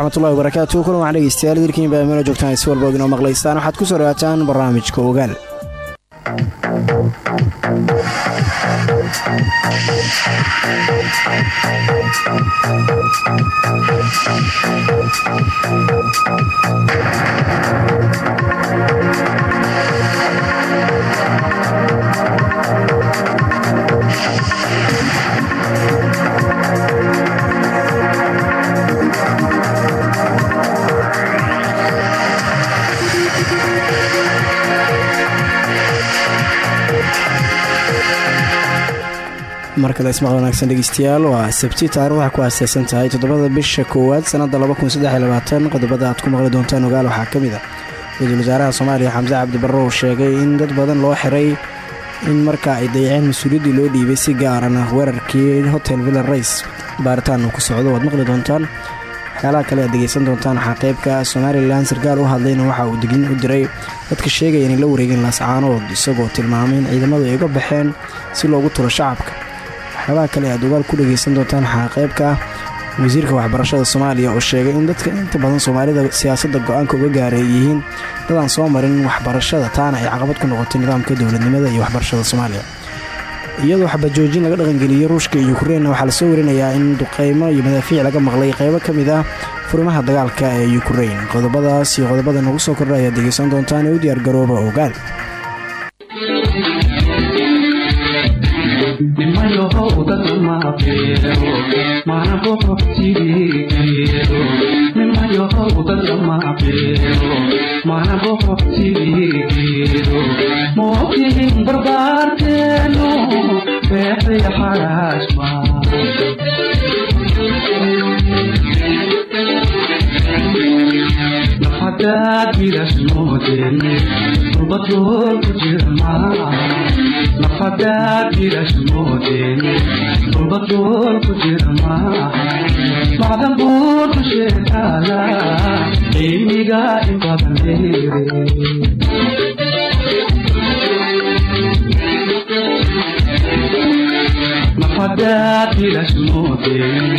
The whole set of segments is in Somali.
asalaamu ullahi calaykum waraxmatullahi wabarakaatu kulan waxaan dhegeystayaal dirkiin baa meelo joogtaan si walba inoo maqlaystaan. Waxaad ku soo dhawaataan barnaamijka ogaal markale ismaqal wanaagsan dhegeystayaal waa sabti taarikh waxaa ku aaseysan tahay toddobada bisha koowaad sanada qodobada aad ku maqli doontaan ogaal waxaa ka mid a ra'iisul wasaaraha soomaaliya xamse cabdi barre uu sheegay in dad badan loo xiray in marka ay dayaceen mas'uuliyaddii loo dhiibay si gaarana weerarkii hotel villa rays baaritaan uu ku socdo waad maqli doontaan. Waxyaalaha kale aad degeysan doontaan waxaa qeybka somalilan sarkaal u hadlayna waxa uu dignin u diray. Dadka sheegaya inay la wareegeen laascaanood isagoo tilmaamay in ciidamadu ay uga baxeen si loogu turo shacabka waxyaabaha kale aad ogaal ku dhageysan doontaan waxaa qeybka wasiirka waxbarashada soomaaliya oo sheegay in dadka inta badan soomaalida siyaasadda go'aanka uga gaaray ay yihiin dadaan soo marin waxbarashada taana ay caqabad ku noqotay nidaamka dowladnimada iyo waxbarashada soomaaliya. Iyadoo xabajoojin laga dhaqangeliyey ruushka iyo yukrainna waxaa la soo warinayaa in duqeymo iyo madaafiic laga maqlay qeybo ka mid ah furimaha dagaalka ee yukrain qodobadaas iyo qodobada nagu soo kordha ayaad degeysan doontaan ee u diyaargarooba ogaal dad ma beero mana boxo sidigeedo nimayohow dad ma beero mana boxo sidigeedo mookihin barbaarteenu beexday xaraashma nafadaad bilasmoodene rubadlool ku jirmaa nafadaad bilasmoodene rubadlool ku jirmaa macdan buur dusheetaala cilmiga in badan leere nafadaad bilasmoodene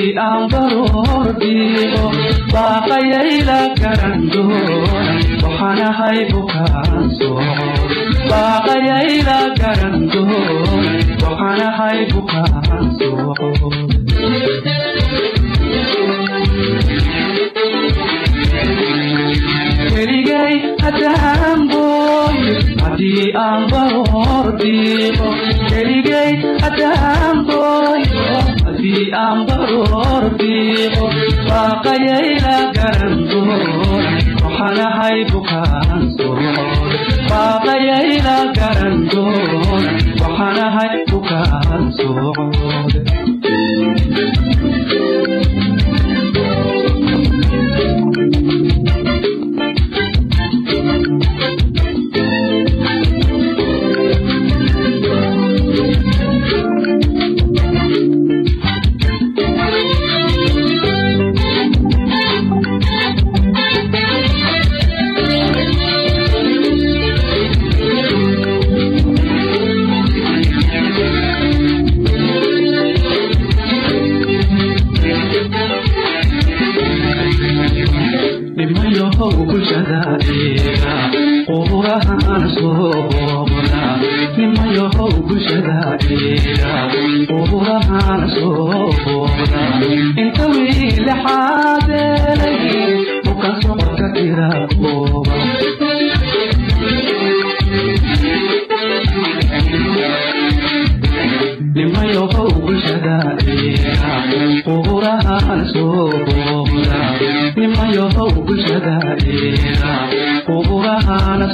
haddii aan baroor dhiiqo baaqayayla garan doona waxaan ahay bukaan socod baaqayayla garan doona waxaan ahay bukaan socod keligay haddaan booyo haddii aan baroor dhiiqo keligay haddaan haddii aan baroor dhiiqo baaqayayla garan doona waxaan ahay bukaan socod baaqayayla garan doona waxaan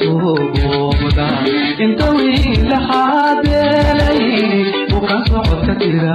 booqda inta wiilexaadeelay bukan socodka tira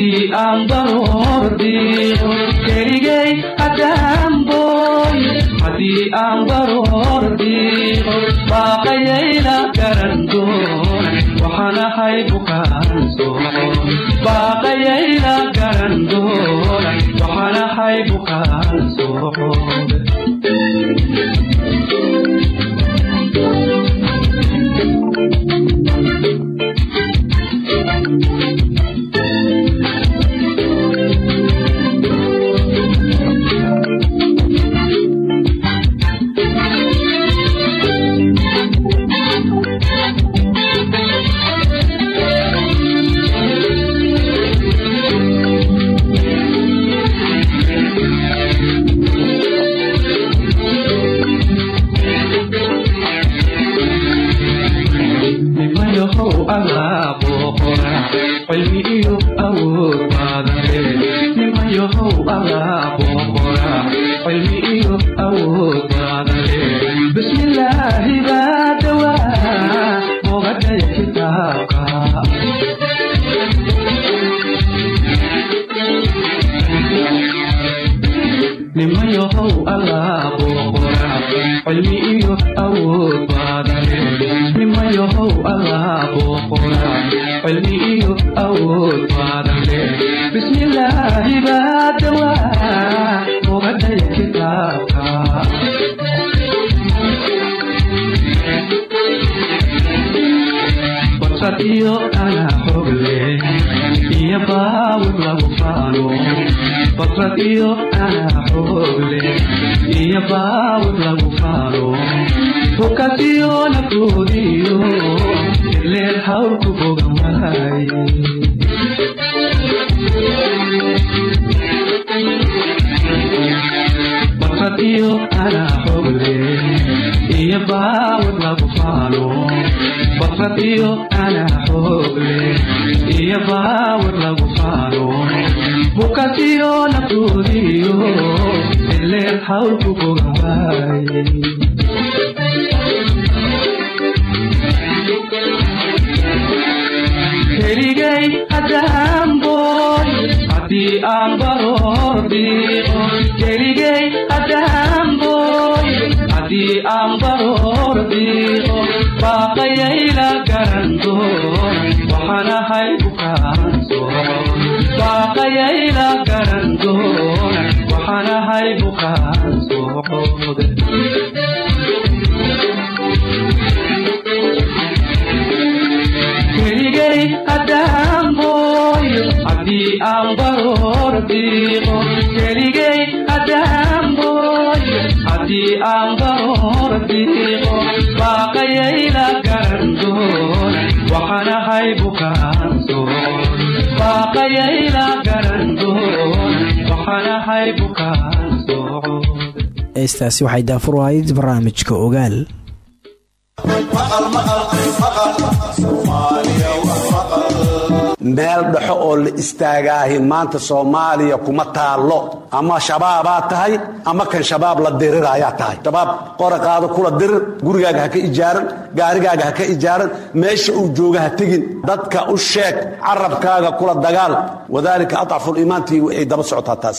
haddii aan baroordiiqo keligay haddaan booy haddii aan baroordiiqo baaqayayla garan doon waxaan ahay bukaansoon baaqayayla garan doon waxaan ahay bukaansoon iyo anaa xogle iyo baawir lagu faano basrad iyo anaa iyo baawir lagu faano bukasiyo naftoodiyo ileen hawlku bogan basrad iyo iyo baawir lagu faano basrad iyo anaa xogle iyo baawir lagu faano bukasiyo naftoodiyo ileen hawlku bogan waaye keligay booy haddii aan baroordiiqo keligay haddaan booy haddii aan baroordiiqo baaqayayla garan doon waxaan ahay bukaansoon baaqayayla garan doon waxaan ahay bukaansoode haddii aan baroordiiqo keligay haddaan booy haddii aan baroordiiqo baaqayayla garan doon waxaan ahay bukaansoon baaqayayla garan doon waxaan ahay bukaansoon heestaasi waxay daafur ahayd barnaamijka ogaal meel dhexo oo la istaagaahi maanta soomaaliya kuma taallo. Ama shabaabaa tahay ama kan shabaab la diriraayaa tahay. Shabaab qora qaado kula dirir gurigaaga ha ka ijaaran gaarigaaga ha ka ijaaran meesha uu jooga ha tegin dadka u sheeg carabkaaga kula dagaal. Wadaalika adcafu liimaantii waxay daba socotaa taas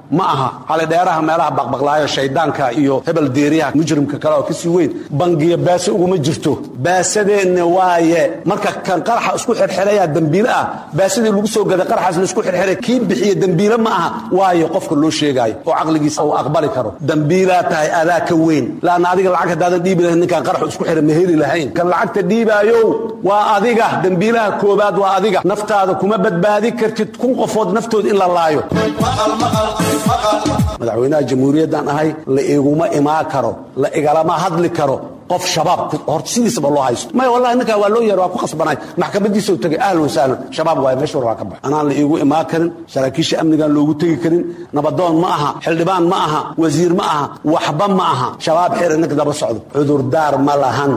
ma aha calidheeraha meelaha baqbaqlaayo shaydaanka iyo hebel deeriyaha mujrimka kale oo ka sii weyn bangiya baase uguma jirto. Baasadeenna waaye marka kan qaraxa isku xirxiraya dembiile ah baasadii lagu soo gaday qaraxaas la isku xirxiray kii bixiya dembiile ma aha waayo qofka loo sheegaayo oo caqligiisa uu aqbali karo. Dembiilaa tahay adaa ka weyn. Laanna adiga lacag haddaadan dhiibi lahayn ninkaan qaraxu isku xiray ma heli lahayn. Kan lacagta dhiibaayow waa adiga. Dembiilaha koobaad waa adiga. Naftaada kuma badbaadi kartid kun qofood naftooda in la laayo madaxweynaha jamhuuriyaddan ahay la iguma imaan karo la igalama hadli karo qof shabaab hor sidiisaba loo haysto. Maya wallahi ninkaa waa loo yeera waa ku khasbanay maxkamadiisau tegay ahlan wasahlan shabaab waay meesha war waa ka bax anaan la iigu imaan karin saraakiisha amnigaan loogu tegi karin nabadoon ma aha xildhibaan ma aha wasiir ma aha waxba ma aha. Shabaab xira ninka daba socdo. Cudurdaar ma lahan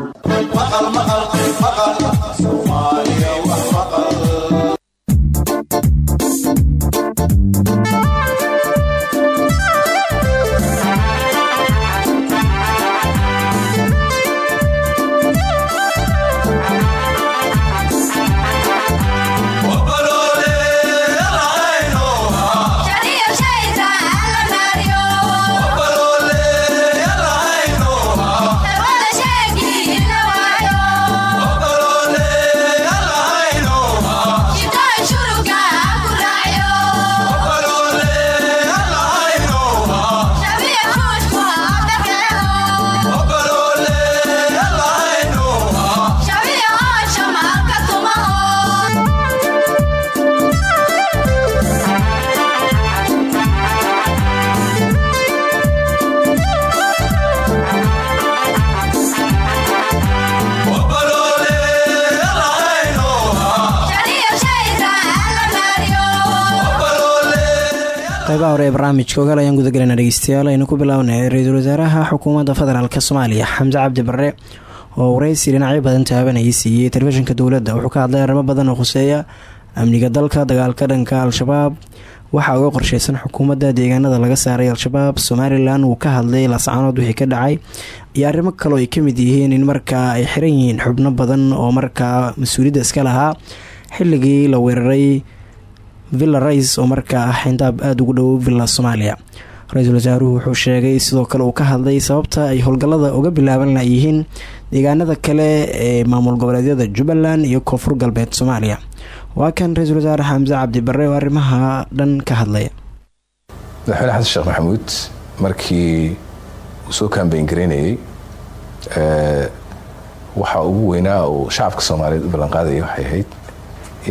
qaybaha hore ee barnaamijka ogaal ayaan gudagelayna dhegeystayaal aynu ku bilaabanay ra'iisul wasaaraha xukuumadda federaalk soomaaliya xamse cabdi barre oo wareysi dhinacyo badan taabanayay siiyey telefishinka dowladda wuxuu ka hadlay arrimo badan oo khuseeya amniga dalka dagaalka dhanka al-shabaab. Waxaa uga qorsheysan xukuumadda deegaanada laga saaray al-shabaab somalilan wuu ka hadlay laascaanood wixii ka dhacay. Iyo arrimo kaleo ay ka mid yihiin in markaa ay xiran yihiin xubno badan oo markaa mas'uuliyadda iska lahaa xilligii la weeraray villa rais oo markaa ah xindaab aada ugu dhow villa soomaaliya. Ra'iisul wasaaruhu wuxuu sheegay sidoo kale uu ka hadlay sababta ay howlgallada uga bilaaban layihiin deegaanada kale ee maamul goboleedyada jubbaland iyo koonfur galbeed soomaaliya. Waa kan ra'iisul wasaare xamse cabdi barre oo arrimaha dhan ka hadlaya madaxweyne xasan sheekh maxamuud markii uu soo kaambeyn garaynayay waxa ugu weynaa uu shacabka soomaaliyeed u ballanqaadaya waxay ahayd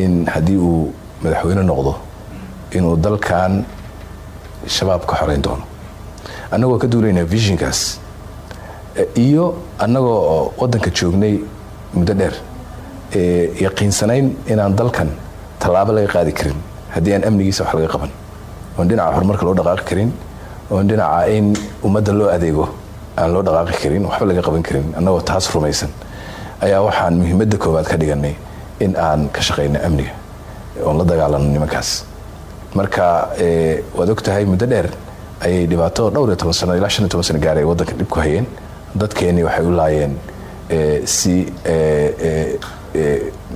in haddii uu madaxweyne noqdo inuu dalkan shabaab ka xoreyn doono. Annagoo ka duulaynaa vishinkaas iyo annagoo oo waddanka joognay muddo dheer yaqiinsanayn inaan dalkan tallaabo laga qaadi karin haddii aan amnigiisa wax laga qaban. Oon dhinaca horumarka loo dhaqaaqi karin oon dhinaca in ummadda loo adeego aan loo dhaqaaqi karin waxba laga qaban karin annagoo taas rumaysan ayaa waxaan muhiimadda koowaad ka dhiganay in aan ka shaqayno amniga oon la dagaalano nimankaas. Marka waad og tahay muddo dheer ayay dhibaato dhowr iyo toban sano ilaa shan iyo toban sano gaaray waddanka dhib ku hayeen. Dadkeennii waxay u laayeen si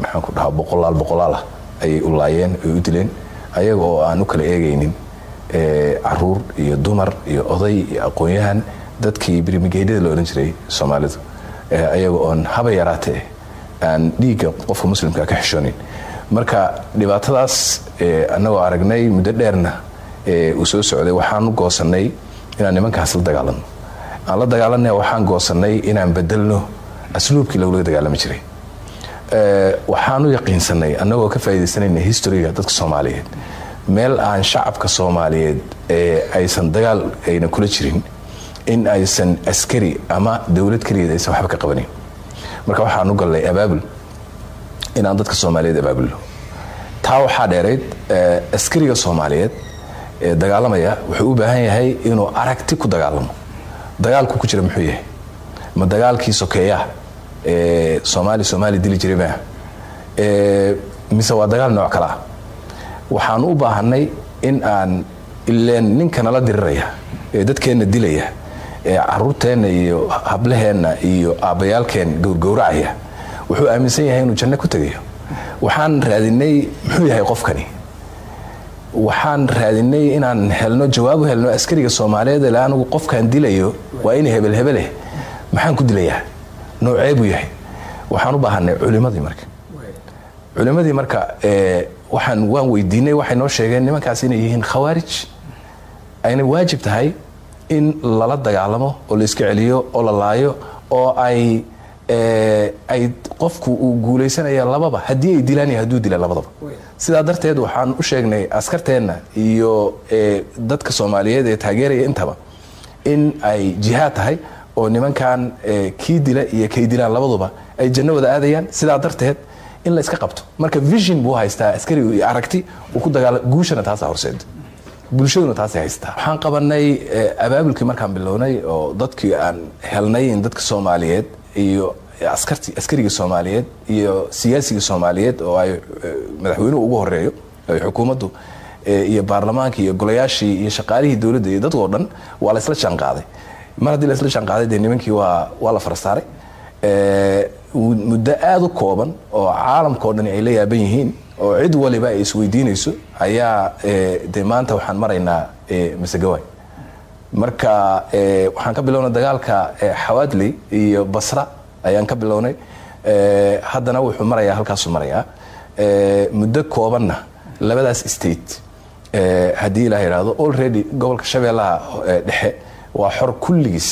maxaan ku dhahaa boqolaal boqolaal ah ayay u laayeen ay u dileen ayaga oo aan u kala eegaynin carruur iyo dumar iyo oday iyo aqoon-yahan dadkii birmigeedyada la odhan jiray soomaalidu. Ayaga oon haba yaraatee aan dhiigga qofka muslimka ka xishoonin marka dhibaatadaas annagoo aragnay muddo dheerna uu soo socday waxaanu goosanay inaan nimankaas la dagaalano aan la dagaalana waxaan goosanay inaan bedelno asluubkii lagula dagaalami jiray. Waxaanu yaqiinsanay annagoo ka faa'idaysanayna historiga dadka soomaaliyeed. Meel aan shacabka soomaaliyeed aysan dagaal ayna kula jirin in aysan askari ama dowlad keligeed aysan waxba ka qabanin. Marka waxaanu galnay abaabul inaan dadka soomaaliyeed abaabulno taa waxaa dheerayd askariga soomaaliyeed ee dagaalamaya wuxuu u baahan yahay inuu aragti ku dagaalamo. Dagaalku ku jira muxuu yahay? Ma dagaalkii sokeeya ee soomaali soomaali dili jiray maa mise waa dagaal nooc kale ah. Waxaanu u baahanay in aan ileen ninka nala diriraya ee dadkeenna dilaya caruurteenna iyo hablaheenna iyo aabbayaalkeen gowrgowracaya wuxuu aaminsan yahay inuu janno ku tegayo. Waxaan raadinay muxuu yahay qofkani? Waxaan raadinay inaan helno jawaab u helno askariga soomaaliyeed ile anigu qofkaan dilayo waa in hebel hebeleh maxaan ku dilayaa? Noocee buu yahay? Waxaan u baahanay culimadii marka. Culimadii marka waxaan waan weydiinay waxay noo sheegeen nimankaas inay yihiin khawaarij. Ayna waajib tahay in lala dagaalamo oo la iska celiyo oo la laayo oo ay ay qofku uu guulaysanaya lababa. Haddii ay dilaan hadduu dila labadaba. Sidaa darteed waxaan u sheegnay askarteenna iyo dadka soomaaliyeed ee taageeraya intaba in ay jihaad tahay oo nimankan kii dila iyo kay dilaan labaduba ay janno wada aadayaan. Sidaa darteed in la iska qabto. Marka vision buu haystaa askarigu aragti uu ku dagaala guushana taasaa horseed. Bulshaduna taasay haystaa. Waxaan qabanay abaabulkii markaan bilownay oo dadkii aan helnay in dadka soomaaliyeed iyo askarti askariga soomaaliyeed iyo siyaasiga soomaaliyeed oo ay madaxweynuhu ugu horeeyo xukuumaddu iyo baarlamaanka iyo golayaashii iyo shaqaalihii dowladda iyo dadkoo dhan waa la isla jaanqaaday. Mar haddii la isla jaanqaaday dee nimankii waa waa la farasaaray muddo aada u kooban oo caalamkao dhani ay la yaaban yihiin oo cid waliba ay isweydiinayso ayaa de maanta waxaan maraynaa masegawaay marka waxaan ka bilownay dagaalka xawaadley iyo basra ayaan ka bilownay. Haddana wuxuu marayaa halkaasuu marayaa. Muddo koobanna labadaas state haddii la yidhaahdo already gobolka shabeellaha dhexe waa xor kulligiis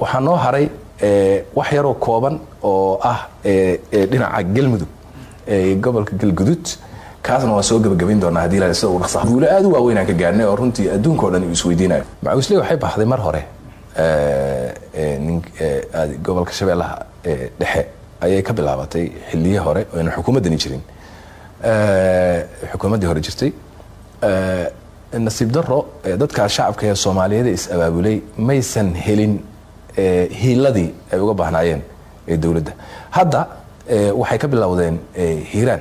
waxaa noo haray wax yaroo kooban oo ah dhinaca galmudug gobolka galgudud kaasna waan soo gebagabayn doonaa haddii la sida ugu dhaqsaha guulo aad u waaweyn aan ka gaarnay oo runtii adduunka o dhan uu isweydiinayo macawisley waxay baxday mar hore gobolka shabeellaha dhexe ayay ka bilaabatay xiliye hore oo ayna xukuumaddani jirin. Xukuumaddii hore jirtay. Nasiib daro dadka shacabka ee soomaaliyeed ee is-abaabulay maysan helin hiiladii ay uga baahnaayeen ee dowladda. Hadda waxay ka bilowdeen hiiraan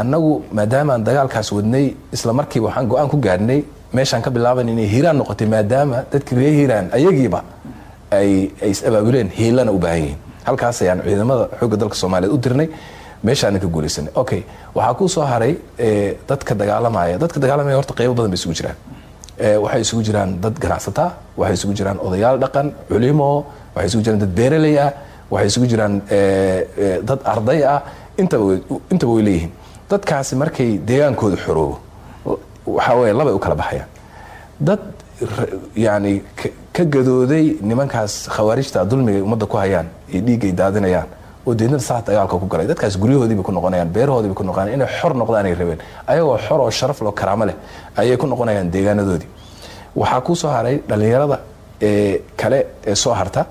annagu maadaama aan dagaalkaas wadnay isla markiiba waxaan go'aan ku gaadhnay meeshaan ka bilaaban inay hiiraan noqotay maadaama dadkii reer hiiraan ayagiiba ay ay is-abaabuleen hiilana u baahan yihiin. Halkaas ayaan ciidamada xoogga dalka soomaaliyeed u dirnay meeshaana ka guulaysanay. Okay waxaa kuu soo haray dadka dagaalamaya dadka dagaalamaya horta qeybo badan bay isugu jiraan. Waxay isugu jiraan dad ganacsataa waxay isugu jiraan odayaal dhaqan culimo waxay isugu jiraan dad beeraley ah waxay isugu jiraan dad arday ah. Intaba intaba way leeyihiin dadkaasi markay deegaankooda xoroobo waxaa weye labay u kala baxayaan. Dad yani ka gadooday nimankaas khawaarijta dulmiga ummadda ku hayaan iyo dhiiggay daadinayaan oo deedna saa dagaalka ku galay. Dadkaas guryahoodiibay ku noqonayaan beerahoodiibay ku noqonayaan inay xor noqdaanay rabeen. Ayagoo xor oo sharaf loo karaamo leh ayay ku noqonayaan deegaanadoodii. Waxaa kuu soo haray dhallinyarada ee kale ee soo harta.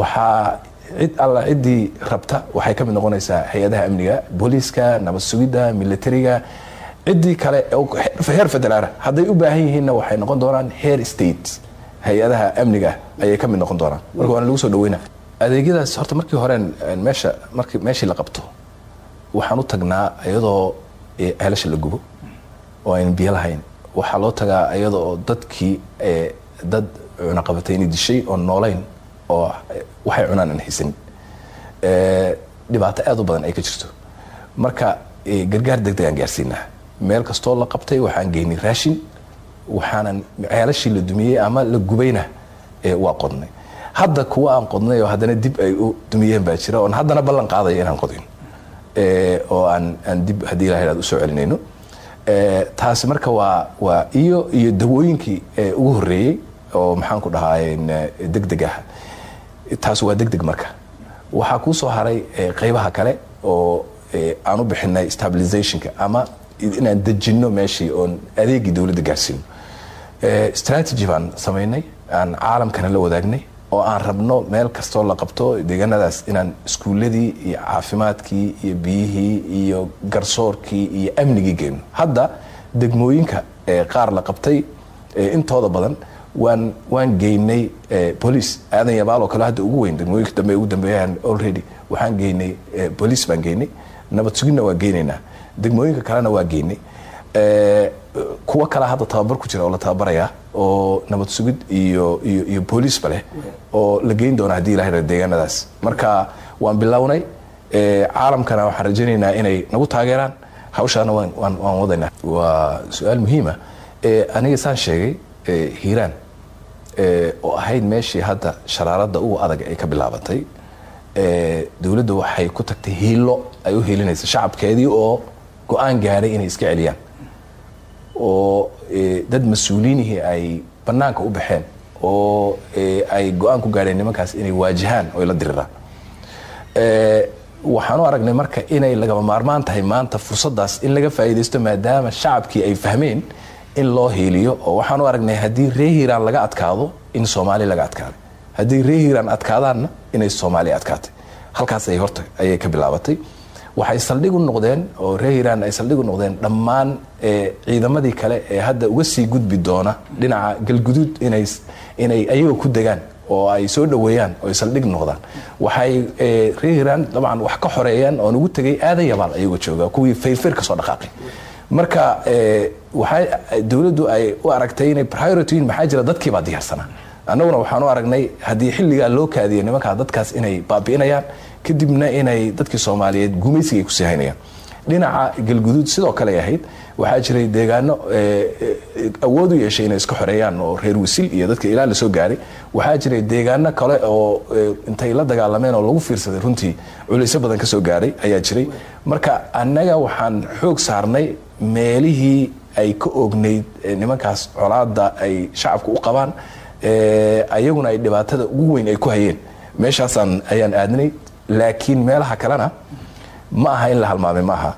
Waxaa cid alla ciddii rabta waxay ka mid noqonaysaa hay'adaha amniga booliiska nabad sugidda militariga ciddii kale heer federaala hadday u baahan yihiinna waxay noqon doonaan heer state. Hay'adaha amniga ayay ka mid noqon doonaan. Marka waana lagu soo dhaweyna adeegyadaas horta markii hore meesha markii meeshii la qabto waxaan u tagnaa iyadoo ceelasha la gubo oo aynan biyo lahayn. Waxaa loo tagaa iyada dadkii dad cunaqabatayni dishay oo noolayn oo waxay cunaan aan haysanin dhibaato aad u badan ay ka jirto. Marka gargaar degdeg aan gaarsiinaa. Meel kastoo la qabtay waxaan geynay raashin waxaanan ceelashii la dumiyey ama la gubayna waa qodnay. Hadda kuwa aan qodnay oo haddana dib ay u dumiyeen baa jira oon haddana ballan qaadaya inaan qodin. Oo aan aan dib haddii ilaha ihahdo u soo celinayno. Taasi marka waa waa iyo iyo dawooyinkii ugu horreeyey oo maxaan ku dhahaa deg deg ah taas waa deg deg marka. Waxaa kuu soo haray qeybaha kale oo aan u bixinay stabilizationka ama inaan dejinno meeshii oon adeegii dowladda gaarsiino. Strategy baan samaynay aan caalamkana la wadaagnay oo aan rabno meel kastoo la qabto deegaanadaas inaan iskuuladii iyo caafimaadkii iyo biyihii iyo garsoorkii iyo amnigii geyno hadda degmooyinka qaar la qabtay intooda badan waan waan geynay bolice aadan yabaal oo kale hadda ugu weyn degmooyinka dambe ugu dambeeyaan already waxaan geynay bolice baan geynay. Nabad sugidna waa geynaynaa. Degmooyinka kalena waa geynay. Kuwo kale hadda tababar ku jira oo la tababaraya oo nabad iyo iyo iyo booliisba leh oo la geyn doona haddii ilahay ra deegaanadaas. Marka waan bilownay caalamkana waxaan rajaynaynaa inay nagu taageeraan. Hawshaana waan waan wadaynaa. Waa su'aal muhiima aniga saan sheegay hiiraan oo ahayd meeshii hadda sharaaradda ugu adag ay ka bilaabatay dowladda waxay ku tagtay hiilo ay u hiilinaysa shacabkeedii oo go'aan gaadhay inay iska celiyaan. Oo dad mas'uuliinihii ay bannaanka u baxeen oo ay go'aan ku gaadheen nimankaas inay waajahaan oo la diriraan waxaan u aragnay marka inay lagama maarmaan tahay maanta fursaddaas in laga faa'iidaysto maadaama shacabkii ay fahmeen in loo hiiliyo oo waxaan u aragnay haddii ree hiiraan laga adkaado in soomaali laga adkaaday haddii ree hiiraan adkaadaanna inay soomaaliya adkaatay. Halkaas ay horta ayay ka bilaabatay. Waxay saldhig u noqdeen oo ree hiiraan ay saldhig u noqdeen dhammaan ciidamadii kale ee hadda uga sii gudbi doona dhinaca galguduud inay ayagoo ku degaan oo ay soo dhoweeyaan oo ay saldhig noqdaan. Waxay ree hiiraan dabcan wax ka xoreeyaan oon ugu tegay aadan yabaal ayagoo jooga kuwii fayrfayr ka soo dhaqaaqay marka waxay dowladdu ay u aragtay inay priority maxaa jira dadkii baa diyaarsanaa. Annaguna waxaan u aragnay haddii xilligaa loo kaadiyo nimankaa dadkaas inay baabi'inayaan kadibna inay dadkii soomaaliyeed gumaysiga ay ku sii haynayaan dhinaca galguduud sidoo kale ay ahayd waxaa jiray deegaano awood u yeeshay inay iska xoreeyaan oo reer wisil iyo dadka ilaa la soo gaaray. Waxaa jiray deegaano kale oo intay la dagaalameen oo lagu fiirsaday runtii culaysyo badan ka soo gaaray ayaa jiray. Marka annaga waxaan xoog saarnay meelihii ay ka oognayd nimankaas colaada ay shacabka u qabaan ayaguna ay dhibaatada ugu weyn ay ku hayeen. Meeshaasaan ayaan aadnay laakiin meelaha kalena ma aha in la halmaamay ma aha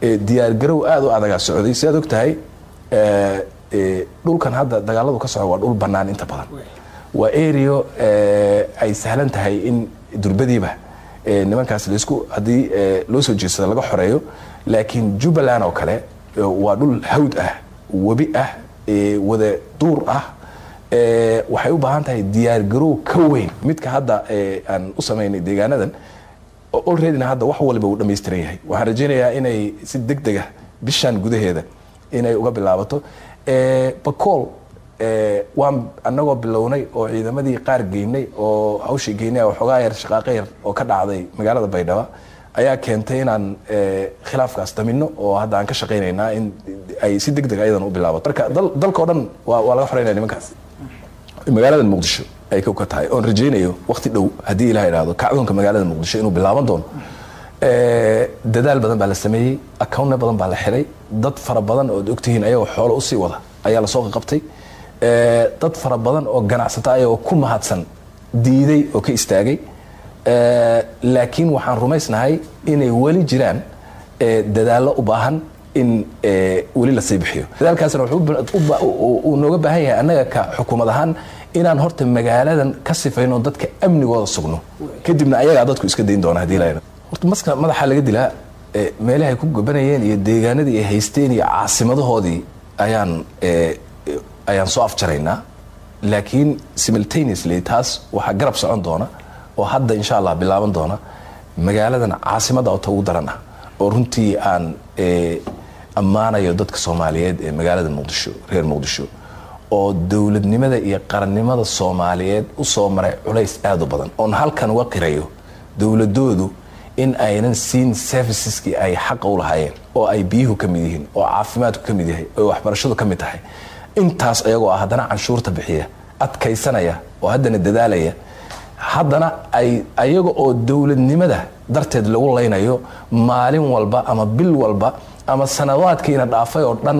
diyaargarow aada u adagaa socday. Sidaad og tahay dhulkan hadda dagaaladu ka socda waa dhul bannaan inta badan. Waa ario ay sahlan tahay in durbadiiba nimankaas la isku haddii loo soo jeedsada laga xoreeyo. Laakiin jubbaland oo kale waa dhul hawd ah webi ah wada duur ah. Waxay u baahan tahay diyaargarow ka weyn. Midka hadda aan u samaynay deegaanadan olreadyna hadda wax waliba uu dhammaystiran yahay. Waxaan rajaynayaa inay si deg dega bishan gudaheeda inay uga bilaabato. Bacool waan anagoo bilownay oo ciidamadii qaar geynay oo hawshii geynay waxoogaa yar shaqaaqo yar oo ka dhacday magaalada baydhabo ayaa keentay inaan khilaafkaas damino oo hadda aan ka shaqaynaynaa in ay si deg deg ayadan u bilaabato. Marka dalkao dhan waa laga xoreynaya nimankaas. Magaalada muqdisho ay ka tahay oon rajaynayo wakti dhow haddii ilah idhaahdo kacdoonka magaalada muqdisho inuu bilaaban doono dadaal badan baa la sameeyey accountna badan baa la xiray dad fara badan ood ogtihiin ayagoo xoolo u sii wada ayaa la soo qaqabtay dad fara badan oo ganacsata ayagoo ku mahadsan diiday oo ka istaagay laakiin waxaan rumaysnahay inay weli jiraan dadaallo u baahan in weli la sii bixiyo dadaalkaasna uu nooga baahan yahay annaga ka xukuumad ahaan inaan horta magaaladan ka sifayno dadka amnigooda sugno. Kadibna ayagaa dadku iska dayn doona haddii la horta maska madaxa laga dilaa meelahay ku gabanayeen iyo deegaanadii ay haysteen iyo caasimadahoodii ayaan ayaan soo afjaraynaa. Laakiin simultaneously taas waxaa garab socon doona oo hadda insha allah bilaaban doona magaaladan caasimadda ota ugu daran ah. Oo runtii aan ammaanayo dadka soomaaliyeed ee magaalada muqdisho reer muqdisho oo dowladnimada iyo qarannimada soomaaliyeed u soo maray culays aad u badan. Oon halkan uga qirayo dowladoodu in aynan siin serviceskii ay xaqa u lahaayeen oo ay biyuhu ka mid yihiin oo caafimaadku ka mid yahay oo waxbarashadu ka mid tahay. Intaas ayagoo ah haddana canshuurta bixiya adkaysanaya oo haddana dadaalaya haddana ay ayaga oo dowladnimada darteed lagu laynayo maalin walba ama bil walba ama sanawaadkiina dhaafay oo dhan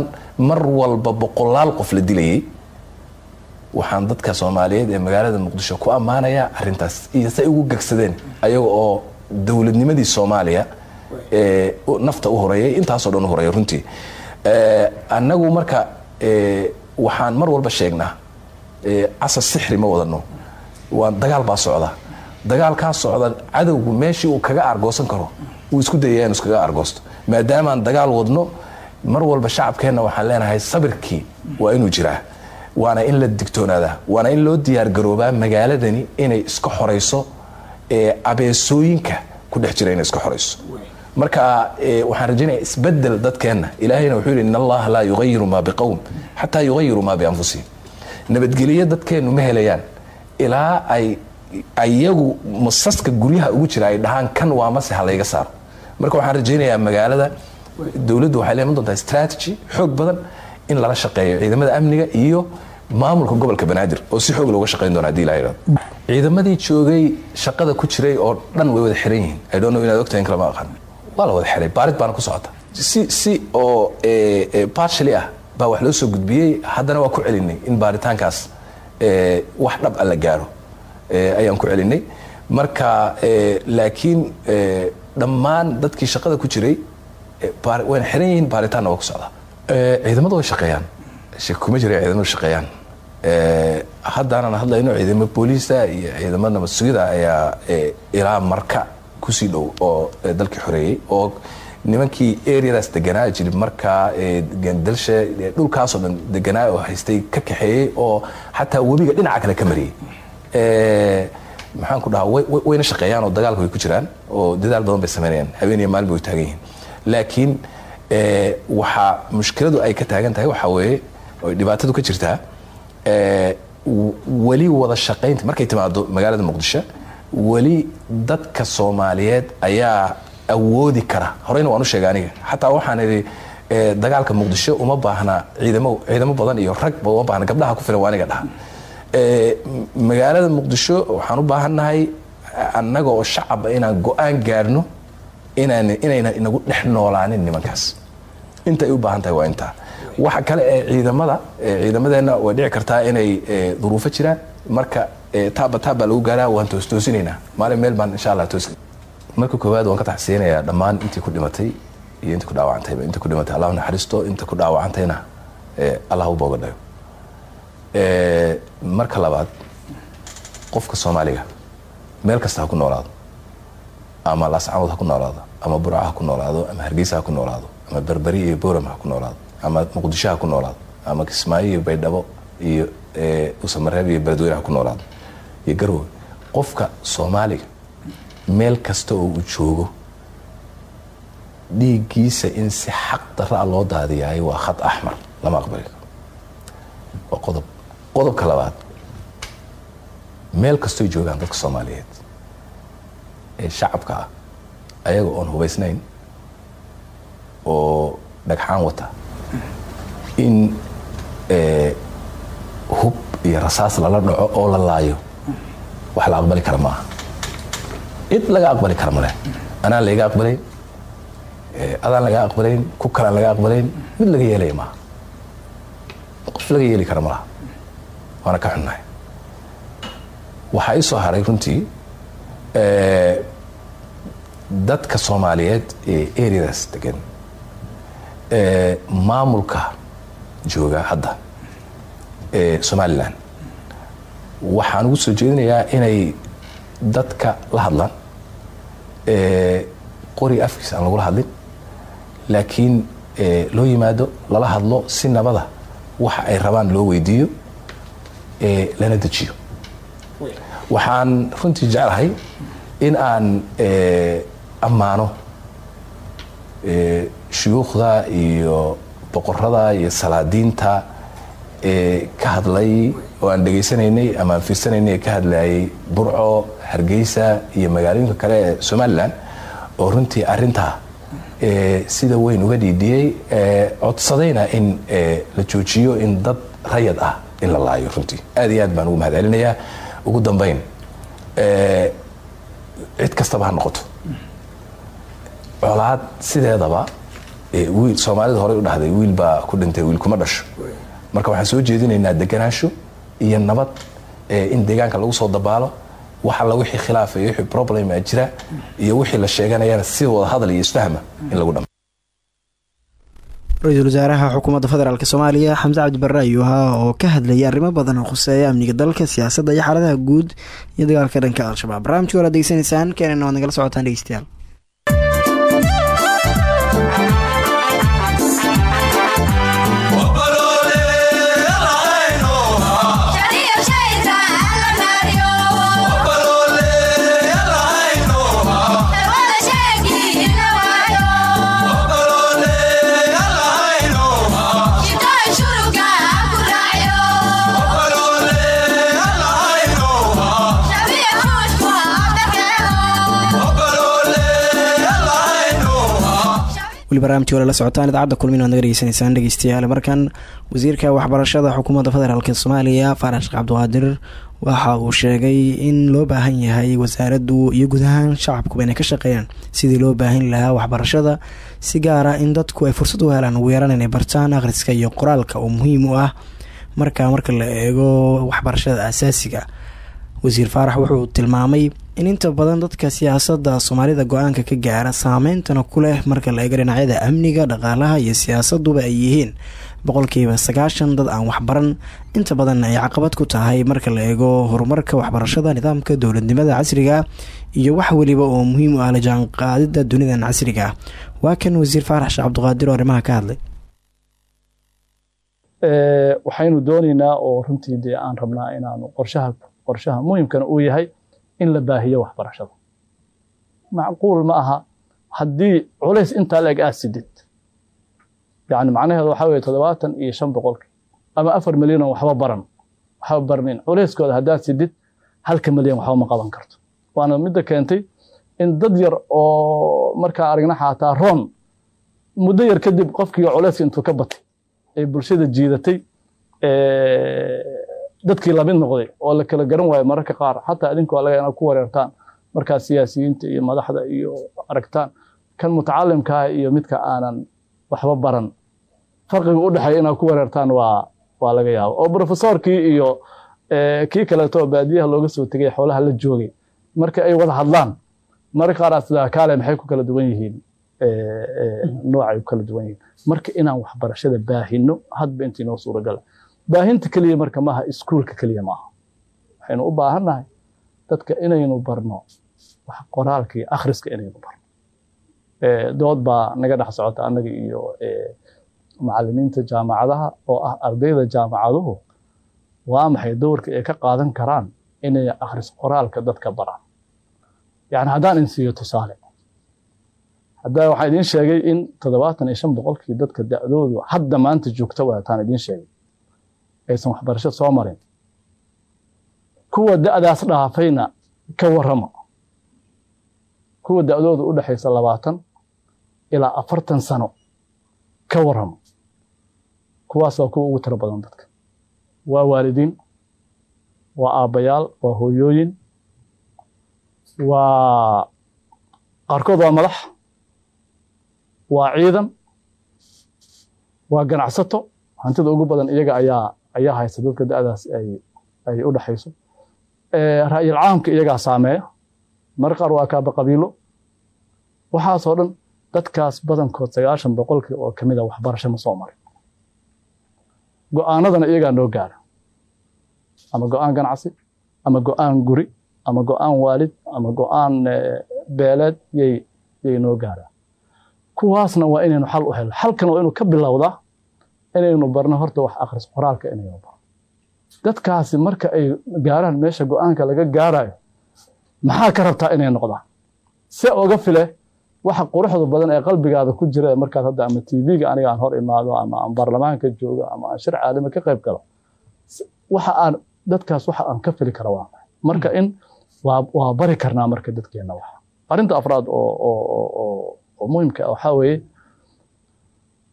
mar walba boqolaal qof la dilayay waxaan dadka soomaaliyeed ee magaalada muqdisho ku ammaanayaa arintaas iyo ugu gegsadeen ayaga oo dowladnimadii soomaaliya nafta u horeeyay intaasoo dhan u horreeya runtii. Annagu marka waxaan mar walba sheegnaa casar sixri ma wadano waa dagaal baa socda. Dagaalkaa socda cadowgu meeshii uu kaga argoosan karo wuu isku dayaya inu iskaga argoosto maadaamaan dagaal wadno mar walba shacabkeenna waxaan leenahay sabirkii waa inuu jiraa waana in la digtoonaadaa waana in loo diyaargaroobaa magaaladani inay iska xorayso abeesooyinka ku dhex jira inay iska xorayso. Marka waxaan rajaynaya isbeddel dadkeenna. Ilaahayna wuxuu yidhi in allaha laa yugayiru maa biqowm xataa yugayiru maa bianfusihim. Nabadgelyo dadkeennu ma helayaan. Ilaa ay ayagu masaska guryaha ugu jira ay dhahaan kan waa mase ha layga saaro. Marka waxaan rajaynayaa magaalada dowladdu waxay leeman doontaa strategy xoog badan in lala shaqeeyo ciidamada amniga iyo maamulka gobolka banaadir oo si xoog looga shaqayn doona haddii la yidhahdo ciidamadii joogay shaqada ku jiray oo dhan way wada xiran yihiin. I don't know inaad ogtahay in kalama aqaan. Waa la wada xiray baarid baana ku socota. Si si oo partially ah baa wax loo soo gudbiyey haddana waa ku celinay in baaritaankaas wax dhab a la gaaro. Ayaan ku celinay. Marka laakiin dhammaan dadkii shaqada ku jiray wayna xiran yihiin baaritaanna waa ku socdaa ciidamadu way shaqeeyaan. Kuma jira ciidamadu shaqeeyaan. Haddaanan hadlayno ciidamo booliisa iyo ciidamo nabad ayaa ilaa marka ku sii dhow oo dalkii xoreeyey oo nimankii areadaas deganaa jiri markaa dalshe dhulkaasoo dhan deganaa oo haystay ka kaxeeyey oo xataa webiga dhinaca kale ka mariyey maxaan ku dhahaa wayna shaqeeyaan oo dagaalka way ku jiraan oo dadaal badan bay sameynayaan. Habeen iyo maalin bay taagan yihiin. Laakiin waxaa mushkiladu ay ka taagan tahay waxaa weeye oy dhibaatadu ka jirtaa weli wada shaqaynta markay timaado magaalada muqdisho weli dadka soomaaliyeed ayaa awoodi kara. Horeyna waan u sheegay aniga. Xataa waxaan idhi dagaalka muqdisho uma baahna ciidamo ciidamo badan iyo ragba uma baahna gabdhaha ku filan waa aniga dhaha. Magaalada muqdisho waxaan u baahannahay annaga oo shacaba inaan go'aan gaarno inaynan inagu dhex noolaanin nimankaas. Intay u baahan tahay waa intaa waxa kale ee ciidamada ciidamadeenna way dhici kartaa inay duruufo jiraan. Marka taaba taaba lagu gaaraa waan toostoosinaynaa maalin meel baan insha allah toosi marka koowaad waan ka taxsiinayaa dhammaan intii ku dhimatay iyo intii ku dhaawacantayba intii ku dhimatay allah naxariisto inta ku dhaawacantayna allah u booga dhayo. Marka labaad qofka soomaaliga meel kasta ha ku noolaado ama laascamood ha ku noolaado ama burca ha ku noolaado ama hargeysa ha ku noolaado ama berberi iyo boram ha ku noolaado ama muqdisho ha ku noolaado ama kismaayo iyo baydhabo iyo usamareeb iyo beledweyne ha ku noolaado. Iyo garwowe qofka soomaaliga meel kasta oo uu joogo dhiiggiisa in si xaq daraa loo daadiyaayo waa khad axmar lama aqbali waa qodob. Qodobka labaad meel kastooy joogaan dadka soomaaliyeed ee shacabka ah ayaga oon hubaysnayn oo dhagxaan wata. In hub iyo rasaas lala dhaco oo la laayo wax la aqbali kara maaha. Cid laga aqbali kara maleh anaan layga aqbalayn adaan laga aqbalayn ku kalaan laga aqbalayn mid laga yeelaya maaha. Qof laga yeeli kara malaha waana ka xunnahay. Waxaa ii haray runtii dadka soomaaliyeed ee areadaas degan maamulka jooga hadda ee somalilan waxaan ugu soo jeedinayaa inay dadka la hadlaan qori afkiisa aan lagula hadlin laakiin loo yimaado lala hadlo si nabada waxa ay rabaan loo weydiiyo lana dejiyo. Waxaan runtii jeclahay in aan ammaano shuyuukhda iyo boqorada iyo salaadiinta ka hadlay oo aan dhegaysanaynay ama aan fiirsanaynay ka hadlayay burco hargeysa iyo magaalooyinka kale ee somalilan oo runtii arintaa sida weyn uga dhiidhiyey codsadayna in la joojiyo in dad rayad ah in la laayo runtii. Aad iyo aad baan ugu mahad ugu dambayn cid kastaba ha noqoto colaad sideedaba wiil soomaalida horey u dhahday wiil baa ku dhintay wiil kuma dhasho. Marka waxaan soo jeedinaynaa deganaansho iyo nabad in deegaanka lagu soo dabaalo wax alla wixii khilaaf iyo wixii problem a jira iyo wixii la sheeganayana si wada hadal iyo isfahma in lagu dhamo ra'iisul wasaaraha xukuumadda federaalk soomaaliya xamse cabdi barre ayuu ahaa oo ka hadlayay arrimo badan oo khuseeya amniga dalka siyaasadda iyo xaaladaha guud iyo dagaalka dhanka al-shabaab. Barnaamijka walaad degeysanaysaan keenana waad nagala socotaan dhegeystayaal weli barnaamijka wala la socotaan idaacadda kulmin waad naga dhegeysanaysaan dhegeystayaal markan wasiirka waxbarashada xukuumadda federaalk soomaaliya faarax sheekh cabdiqaadir waxa uu sheegay in loo baahan yahay wasaaraddu iyo guud ahaan shacabkuba inay ka shaqeeyaan. Sidii loo baahan lahaa waxbarashada si gaara in dadku ay fursad u helaan ugu yaraan inay bartaan akhriska iyo qoraalka oo muhiim u ah. Marka marka la eego waxbarashada asaasiga wasiir faarax wuxuu tilmaamay in inta badan dadka siyaasadda soomaalida go'aanka ka gaara saameyntana ku leh marka la eego dhinacyada amniga dhaqaalaha iyo siyaasaduba ay yihiin. Boqolkiiba sagaashan dad aan waxbaran inta badan ay caqabad ku tahay marka la eego horumarka waxbarashada nidaamka dowladnimada casriga iyo wax weliba oo muhiim u ah la jaanqaadida dunidan casriga. Ah waa kan wasiir faarax sheekh cabdiqaadir oo arrimaha ka hadlay. Waxaynu doonaynaa oo runtii aan rabnaa inaanu qorshaha qorshaha muhimkana uu yahay in la baahiyo waxbarashada macquul ma aha. Haddii culays intaa la-eg aad sidid yani macnaheedu waxaa weye toddobaatan iyo shan boqolkii ama afar milyan oo waxba baran waxba barnayn culayskooda haddaad sidid halka milyan waxba ma qaban karto. Waana midda keentay in dad yar oo markaa aragna xaataa roon muddo yar kadib qofkii culayska intuu ka batay ee bulshada jiidatay dadkii la mid noqday oo la kala garan waayo mararka qaar. Xataa idinku waa laga inaad ku wareertaan markaa siyaasiyiinta iyo madaxda iyo aragtaan. Kan mutacalimkaa iyo midka aanan waxba baran. Farqiga u dhexeeya inaad ku wareertaan waa waa laga yaaba oo profesorkii iyo kii kaleeto baadiyaha looga soo tegay xoolaha la joogay marka ay wada hadlaan mararka qaar aad tidaa kaale maxay ku kala duwan yihiin? Noocay ku kala duwan yihiin. Marka inaan waxbarashada baahino hadba intii noo suuragala baahinta keliya marka maaha iskuulka keliya maaha. Waxaynu u baahannahay dadka inaynu barno wax qoraalka iyo akhriska inaynu barno. Dood baa naga dhex socota annaga iyo macalimiinta jaamacadaha oo ah ardayda jaamacaduhu. Waa maxay dowrka ay ka qaadan karaan inay akhris qoraalka dadka baraan? Yani haddaan in siiyo tusaale. Hadda waxaan idiin sheegay in toddobaatan iyo shan boqolkii dadka da'doodu hadda maanta joogta waataan idiin sheegay aysan waxbarasho soo marin. Kuwa da'daas dhaafayna ka warrama kuwa da'doodu u dhexaysa labaatan ilaa afartan sano ka warrama kuwaas waa kuwa ugu tiro badan dadka. Waa waalidiin waa aabbayaal waa hooyooyin waa qaarkood waa madax waa ciidan waa ganacsato. Hantida ugu badan iyaga ayaa ayaa haysta dadka da'daas ay u dhexayso ra'yil caamka iyagaa saameeya. Mar qaar waa kaaba qabiilo waxaasoo dhan dadkaas badankood sagaashan boqolkii oo ka mida waxbarasho ma soo marin go'aanadana iyagaa noo gaara ama go'aan ganacsi ama go'aan guri ama go'aan waalid ama go'aan beeleed yay noo gaaraan kuwaasna waa inaynu xal u helno xalkana waa inuu ka bilowdaa inaynu barno horta wax akhris qoraalka inaynu barno dadkaasi marka ay gaaraan meesha go'aanka laga gaarayo maxaa ka rabtaa inay noqdaan? Se oga file waxa quruxda badan ee qalbigaada ku jira markaad hadda ama tv-ga aniga aan hor imaado ama aan baarlamaanka joogo ama aan shir caalami ka qayb galo waxa aan dadkaas waxa aan ka fili kara waa marka in waa bari karnaa marka dadkeena waxa. Arrinta afraad oo muhiimka ah waxaa weeye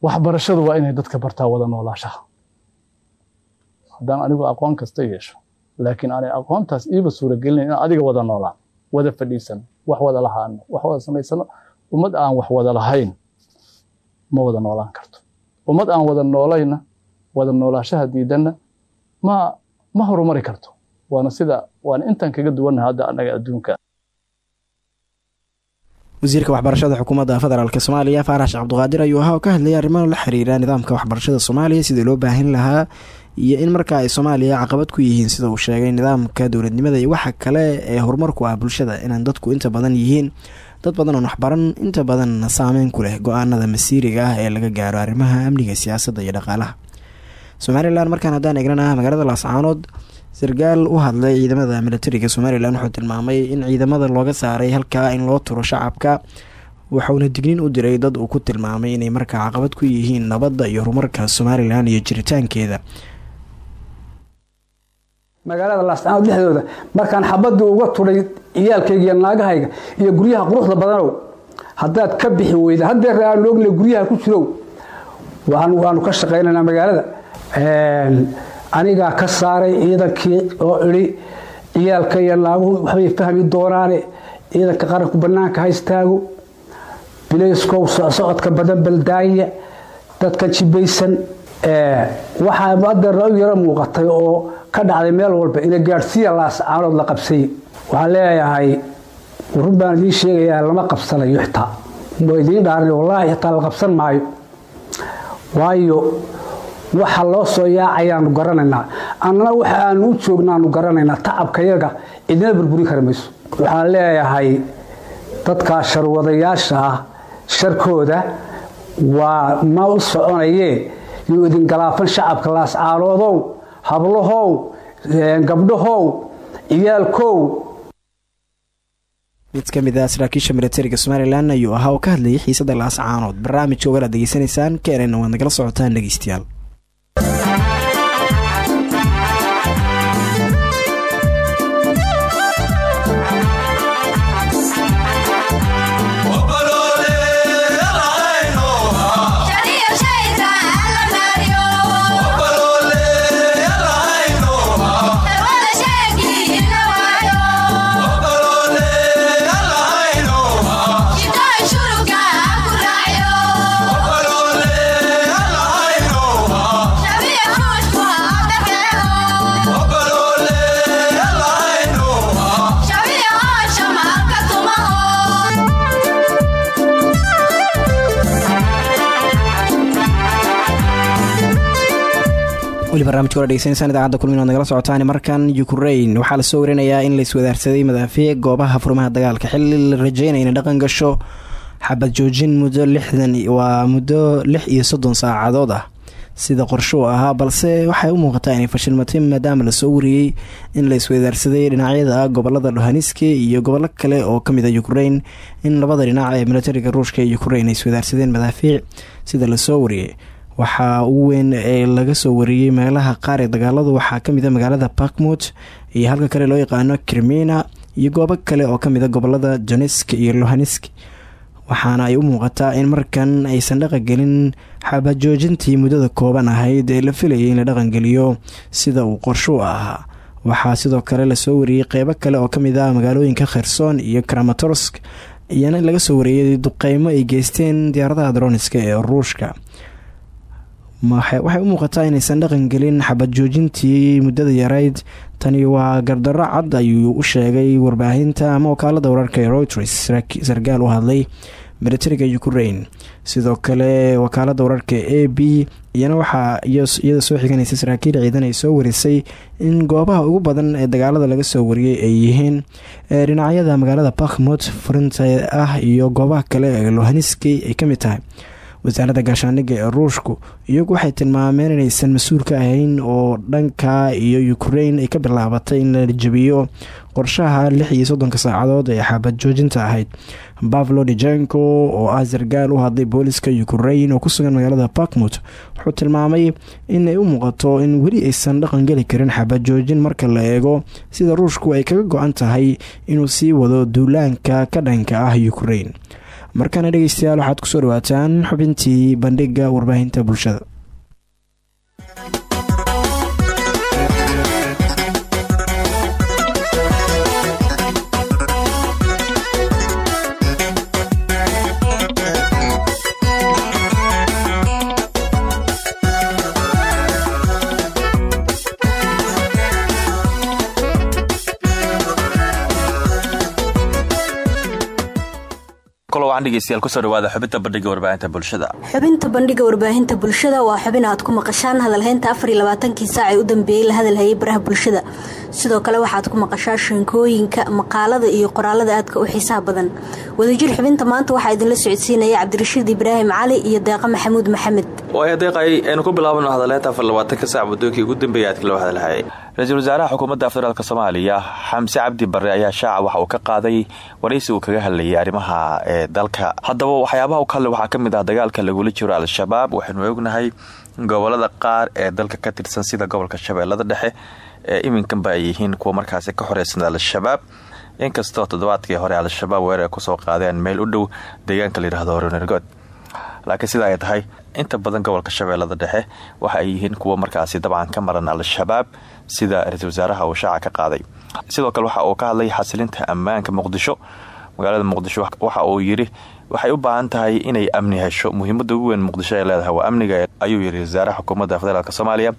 waxbarashadu waa inay dadka bartaa wada noolaashaha haddaan anigu aqoon kasta yeesho laakiin aanay aqoontaas iiba suuragelinayn inaan adiga wada noolaan wada fadhiisan wax wada lahaano wax wada samaysano ummad aan wax wada lahayn ma wada noolaan karto. Ummad aan wada noolayna wada noolaashaha diidanna ma ma horumari karto. Waana sida waana intaan kaga duwannaha hadda annaga adduunka wasiirka waxbarashada xukuumadda federaalk soomaaliya faarax sheekh cabdiqaadir ayuu ahaa oo ka hadlayay arrimaha la xiriira nidaamka waxbarashada soomaaliya sidii loo baahin lahaa iyo in markaa ay soomaaliya caqabad ku yihiin sida uu sheegay nidaamka dowladnimada iyo waxa kale ee horumarku ah bulshada inaan dadku inta badan yihiin. Dad badan oon waxbaran inta badan saameyn ku leh go'aanada masiiriga ah ee laga gaaro arrimaha amniga siyaasadda iyo dhaqaalaha. Somalilan markaan haddaan eegnana magaalada laascaanood sarkaal u hadlay ciidamada militariga somalilan wuxuu tilmaamay in ciidamada looga saaray halkaa in loo turo shacabka waxauna digniin u diray dad uu ku tilmaamay inay markaa caqabad ku yihiin nabadda iyo horumarka somalilan iyo jiritaankeeda. Magaalada laascaanood dhexdooda markaan xabadii uga turay ciyaalkayga iyo naagahayga iyo guryaha quruxda badanow haddaad ka bixi weyda haddeer aan oogna guryaha ku jirow waanu ka shaqaynaynaa magaalada anigaa ka saaray ciidankii oo idhi ciyaalka iyo naaguhu waxbay fahmi doonaane ciidanka qaranku bannaanka haystaago bilayskow socodka badan baldaaya dadka jibaysan waxaa adeer u yaro muuqatay oo ka dhacday meel walba ina gaadhsiiya laascaanood la qabsay. Waxaan leeyahay run baan idiin sheegayaa lama qabsanayo xitaa waa idiin dhaaran wallaahi xitaa la qabsan maayo. Waayo waxa loo soo yaacayaanu garanaynaa. Annana waxa aanu u joognaanu garanaynaa tacabkayaga cidina burburi kara mayso. Waxaan leeyahay dadkaa sharwadayaasha ah sharkooda waa ma u soconayee yuu idin galaafan shacabka laascaanoodow hablahow gabdhahow ciyaalkow mid ka mid ah saraakiisha militariga somalilan ayuu ahaa oo ka hadlayay xiisada laascaanood barnaamijka ogalaad degeysanaysaan keenana waad nagala socotaan dhegeystayaal weli barnamijka ola dhegeysanaysaan idaacadda kulmin oad nagala socotaan markan ukrain waxaa la soo warinayaa in la iswadaarsaday madaafiic goobaha furmaha dagaalka. Xilli la rajeynaya inay dhaqan gasho xabad joojin muddo lixdan waa muddo lix iyo soddon saacadood ah. Sida qorsho u ahaa balse waxay u muuqataa inay fashilmatay maadaama la soo wariyey in la iswadaarsaday dhinacyada gobollada lohanski iyo gobollo kale oo ka mid a ukrain in labada dhinac ee militariga ruushka ee ukrain ay iswadaarsadeen madaafiic sida la soo wariyey waxaa ugu weyn ee laga soo wariyey meelaha qaar ee dagaaladu waxaa ka mid a magaalada bakmut iyo halka kale loo yaqaano kirmina iyo goobo kale oo ka mid a gobollada jonesk iyo lohansk waxaana ay u muuqataa in markan aysan dhaqangelin xabajoojintii muddada kooban ahayd ee la filayay in la dhaqangeliyo sida uu qorsho u ahaa. Waxaa sidoo kale la soo wariyey qeybo kale oo ka mid ah magaalooyinka kherson iyo kramatorsk iyana laga soo wariyey duqeymo ay geysteen diyaaradaha droniska ee ruushka waxay u muuqataa inaysan dhaqan gelin xabad joojintii muddada yarayd tani waa gardarro cad ayuu u sheegay warbaahinta ama wakaalada wararka ee reuters sarkaal u hadlay militariga ukrain sidoo kale wakaalada wararka a b iyana waxaa iyada soo xiganaysa saraakiil ciidan ay soo warisay in goobaha ugu badan ee dagaalada laga soo wariyey ay yihiin dhinacyada magaalada bakhmut furinta ah iyo goobaha kale ee lohanski ay ka mid tahay wasaaradda gaashaandhigga ee ruushku iyagu waxay tilmaameen inaysan mas'uul ka ahayn oo dhanka iyo ukrain ay ka bilaabatay in la jabiyo qorshaha lix iyo soddonka saacadood ee xabad joojinta ahayd. Bavlo dijenko oo ah sargaal u hadlay booliska ukrain oo kusugan magaalada bakmut wuxuu tilmaamay inay u muuqato in weli aysan dhaqan geli karin xabad joojin marka la eego sida ruushku ay kaga go-an tahay inuu sii wado duulaanka ka dhanka ah ukrain markaana dhegeystayaal waxaad ku soo dhawaataan xubintii bandhiga warbaahinta bulshada ku soo dhawaada xubinta bandhiga warbaahinta bulshada. Xubinta bandhiga warbaahinta bulshada waa xubin aad ku maqashaan hadalhaynta afar iyo labaatankii saac ee u dambeeyey la hadalhayay baraha bulshada. Sidoo kale waxaad ku maqashaa sheekooyinka maqaalada iyo qoraalada aadka u xiisaha badan. Wadajir xubinta maanta waxaa idinla socodsiinaya cabdirashiid ibraahim cali iyo deeqa maxamuud maxamed. Deeqay aynu ku bilaabano hadalhaynta afar labaatanka saac waddoonkii ugu dambeeyay aadka loo hadalhayay. Ra'iisul wasaaraha xukuumadda federaalk soomaaliya xamse cabdi barre ayaa shaaca waxa uu ka qaaday waraysi uu kaga hadlayay arrimaha ee dalka haddaba waxyaabaha u ka hadlay waxaa ka mid ah dagaalka lagula jiro al-shabaab. Waxaynu ognahay gobollada qaar ee dalka ka tirsan sida gobolka shabeellada dhexe ee iminkanba ay yihiin kuwa markaasi ka xoreysan al-shabaab. Inkastoo toddobaadkii hore al-shabaab weerar ku soo qaadeen meel u dhow deegaanka layidhahdo ronergood laakiin sida ay tahay inta badan gobolka shabeellada dhexe waxa ay yihiin kuwo markaasi dabcan ka maran al-shabaab sida ra'iisul wasaaraha uu shaaca ka qaaday. Sidoo kale waxa uu ka hadlay xasilinta ammaanka muqdisho magaalada muqdisho waxa uu yidhi waxay u baahan tahay inay amni hesho. Muhiimada ugu weyn muqdisho ay leedahay waa amniga ayuu yidhi wasaaraha xukuumadda federaalk soomaaliya.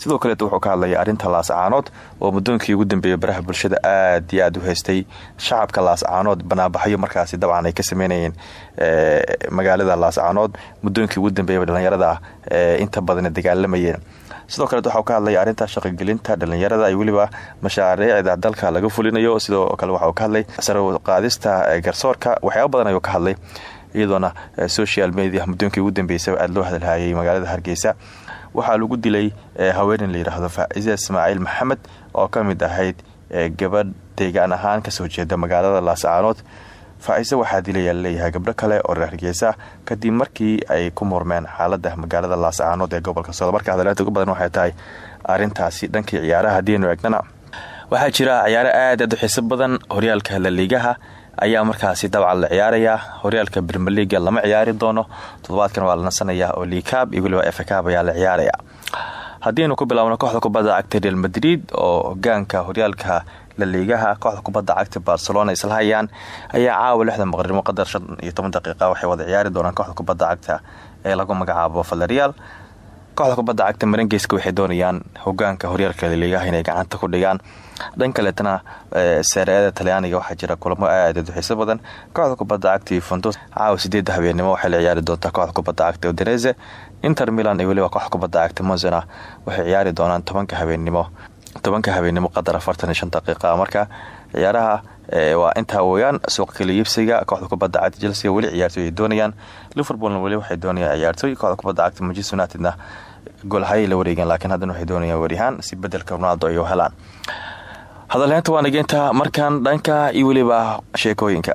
Sidoo kaleet wuxuu ka hadlaya arrinta laascaanood oo muddooyinkii ugu dambeeyay baraha bulshada aad iyo aad u haystay. Shacabka laascaanood banaabaxyo markaasi dabcan ay ka sameynayeen magaalada laascaanood muddooyinkii ugu dambeeyaba dhalinyarada inta badan dagaalamayeen sidoo kaleet waxau ka hadlaya arrinta shaqogelinta dhalinyarada iyo weliba mashaariicda dalka laga fulinayo. Sidoo kale waxauu ka hadlay sarqaadista garsoorka. Waxyaaba badan ayuu ka hadlay iyadoona social media muddooyinkii ugu dambeysay aada loo hadalhayay magaalada hargeysa. Waxaa lagu dilay haweeney layidhaahdo faa'iisa ismaaciil maxamed oo ka mid ahayd gabadh deegaan ahaan ka soo jeeda magaalada laascaanood faa'iise waxaa dilaya la leeyahay gabdho kale oo reer kadib markii ay ku murmeen xaalada magaalada laascaanood ee gobolka sool marka hadaleenta ugu badan waxay tahay arintaasi dhankii ciyaaraha hadiinu eegnana waxaa jira ciyaaro aad aad u xiiso badan. Horyaalka laliigaha ayaa markaasi dabcan la ciyaarayaa horyaalka bermeliga lama ciyaari doono. Toddobaadkan waa la nasanaya oo liikaab iyo weliba efakaab ayaa la ciyaaraya. Haddiinu ku bilaabno kooxda kubadda cagta real madrid oo hogaanka horyaalka laliigaha kooxda kubadda cagta barcelona isla hayaan ayaa caawa lixda maqrimo qadar shan iyo toban daqiiqa waxay wada ciyaari doonaan kooxda kubadda cagta ee lagu magacaabo valerial kooxda kubadda cagta marangeyska waxay doonayaan hogaanka horyaalka laliigaha inay gacanta ku dhigaan. Dhan kaleetana seereada talyaaniga waxaa jira kulamo aad u xiiso badan. Kooxda kubadda cagta yuventus caawa sideedda habeenimo waxay la ciyaari doontaa kooxda kubadda cagta udinese. Inter milan iyo weliba kooxda kubadda cagta monsena waxay ciyaari doonaan tobanka habeenimo tobanka habeenimo qadar afartan iyo shan daqiiqa. Marka ciyaaraha waa intaa weyaan suuqa kala iibsiga kooxda kubadda cagta chelsea weli ciyaartooy ay doonayaan. Liverpoolna weli waxay doonayaan ciyaartooy kooxda kubadda cagta manchester unitedna goolhayay la wareegeen laakiin haddana waxay doonayaan warihaan si bedelka ronaldo ay u helaan. Hadalheynta waa nageynta markan dhanka iyo weliba sheekooyinka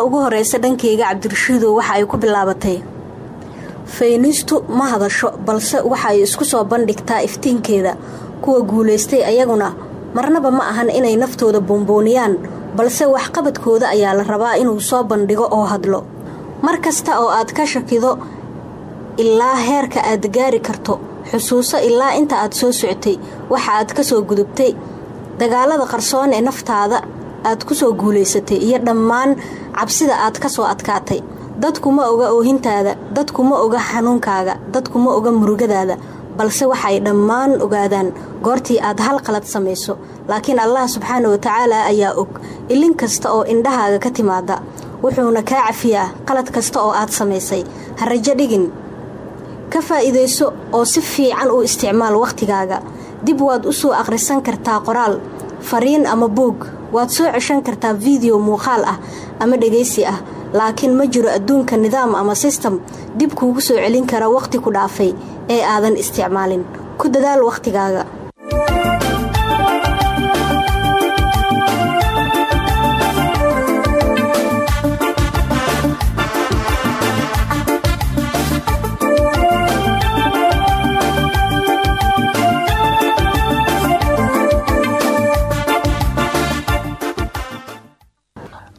qormada ugu horeysa dhankeyga cabdirashiidow waxa ay ku bilaabatay. Faynistu ma hadasho balse waxa ay isku soo bandhigtaa iftiinkeeda kuwa guulaystay ayaguna marnaba ma ahan inay naftooda boombooniyaan balse waxqabadkooda ayaa la rabaa inuu soo bandhigo oo hadlo. Mar kasta oo aad ka shakido ilaa heerka aad gaari karto xusuuso ilaa inta aad soo socotay waxa aad ka soo gudubtay. Dagaalada qarsoon ee naftaada aad ku soo guulaysatay iyo dhammaan cabsida aad ka soo adkaatay. Dadkuma oga oohintaada dadkuma oga xanuunkaaga dadkuma oga murugadaada balse waxay dhammaan ogaadaan goortii aad hal qalad samayso. Laakiin allah subxaana watacaala ayaa og ilin kasta oo indhahaaga ka timaada wuxuuna kaa cafiyaa qalad kasta oo aad samaysay. Ha rajo dhigin. Ka faa'iidayso oo si fiican u isticmaal wakhtigaaga dib waad u soo akhrisan kartaa qoraal fariin ama buug waad soo ceshan kartaa fiideo muuqaal ah ama dhegaysi ah laakiin ma jiro adduunka nidaam ama sistem dib kuugu soo celin kara wakhti ku dhaafay ee aadan isticmaalin. Ku dadaal wakhtigaaga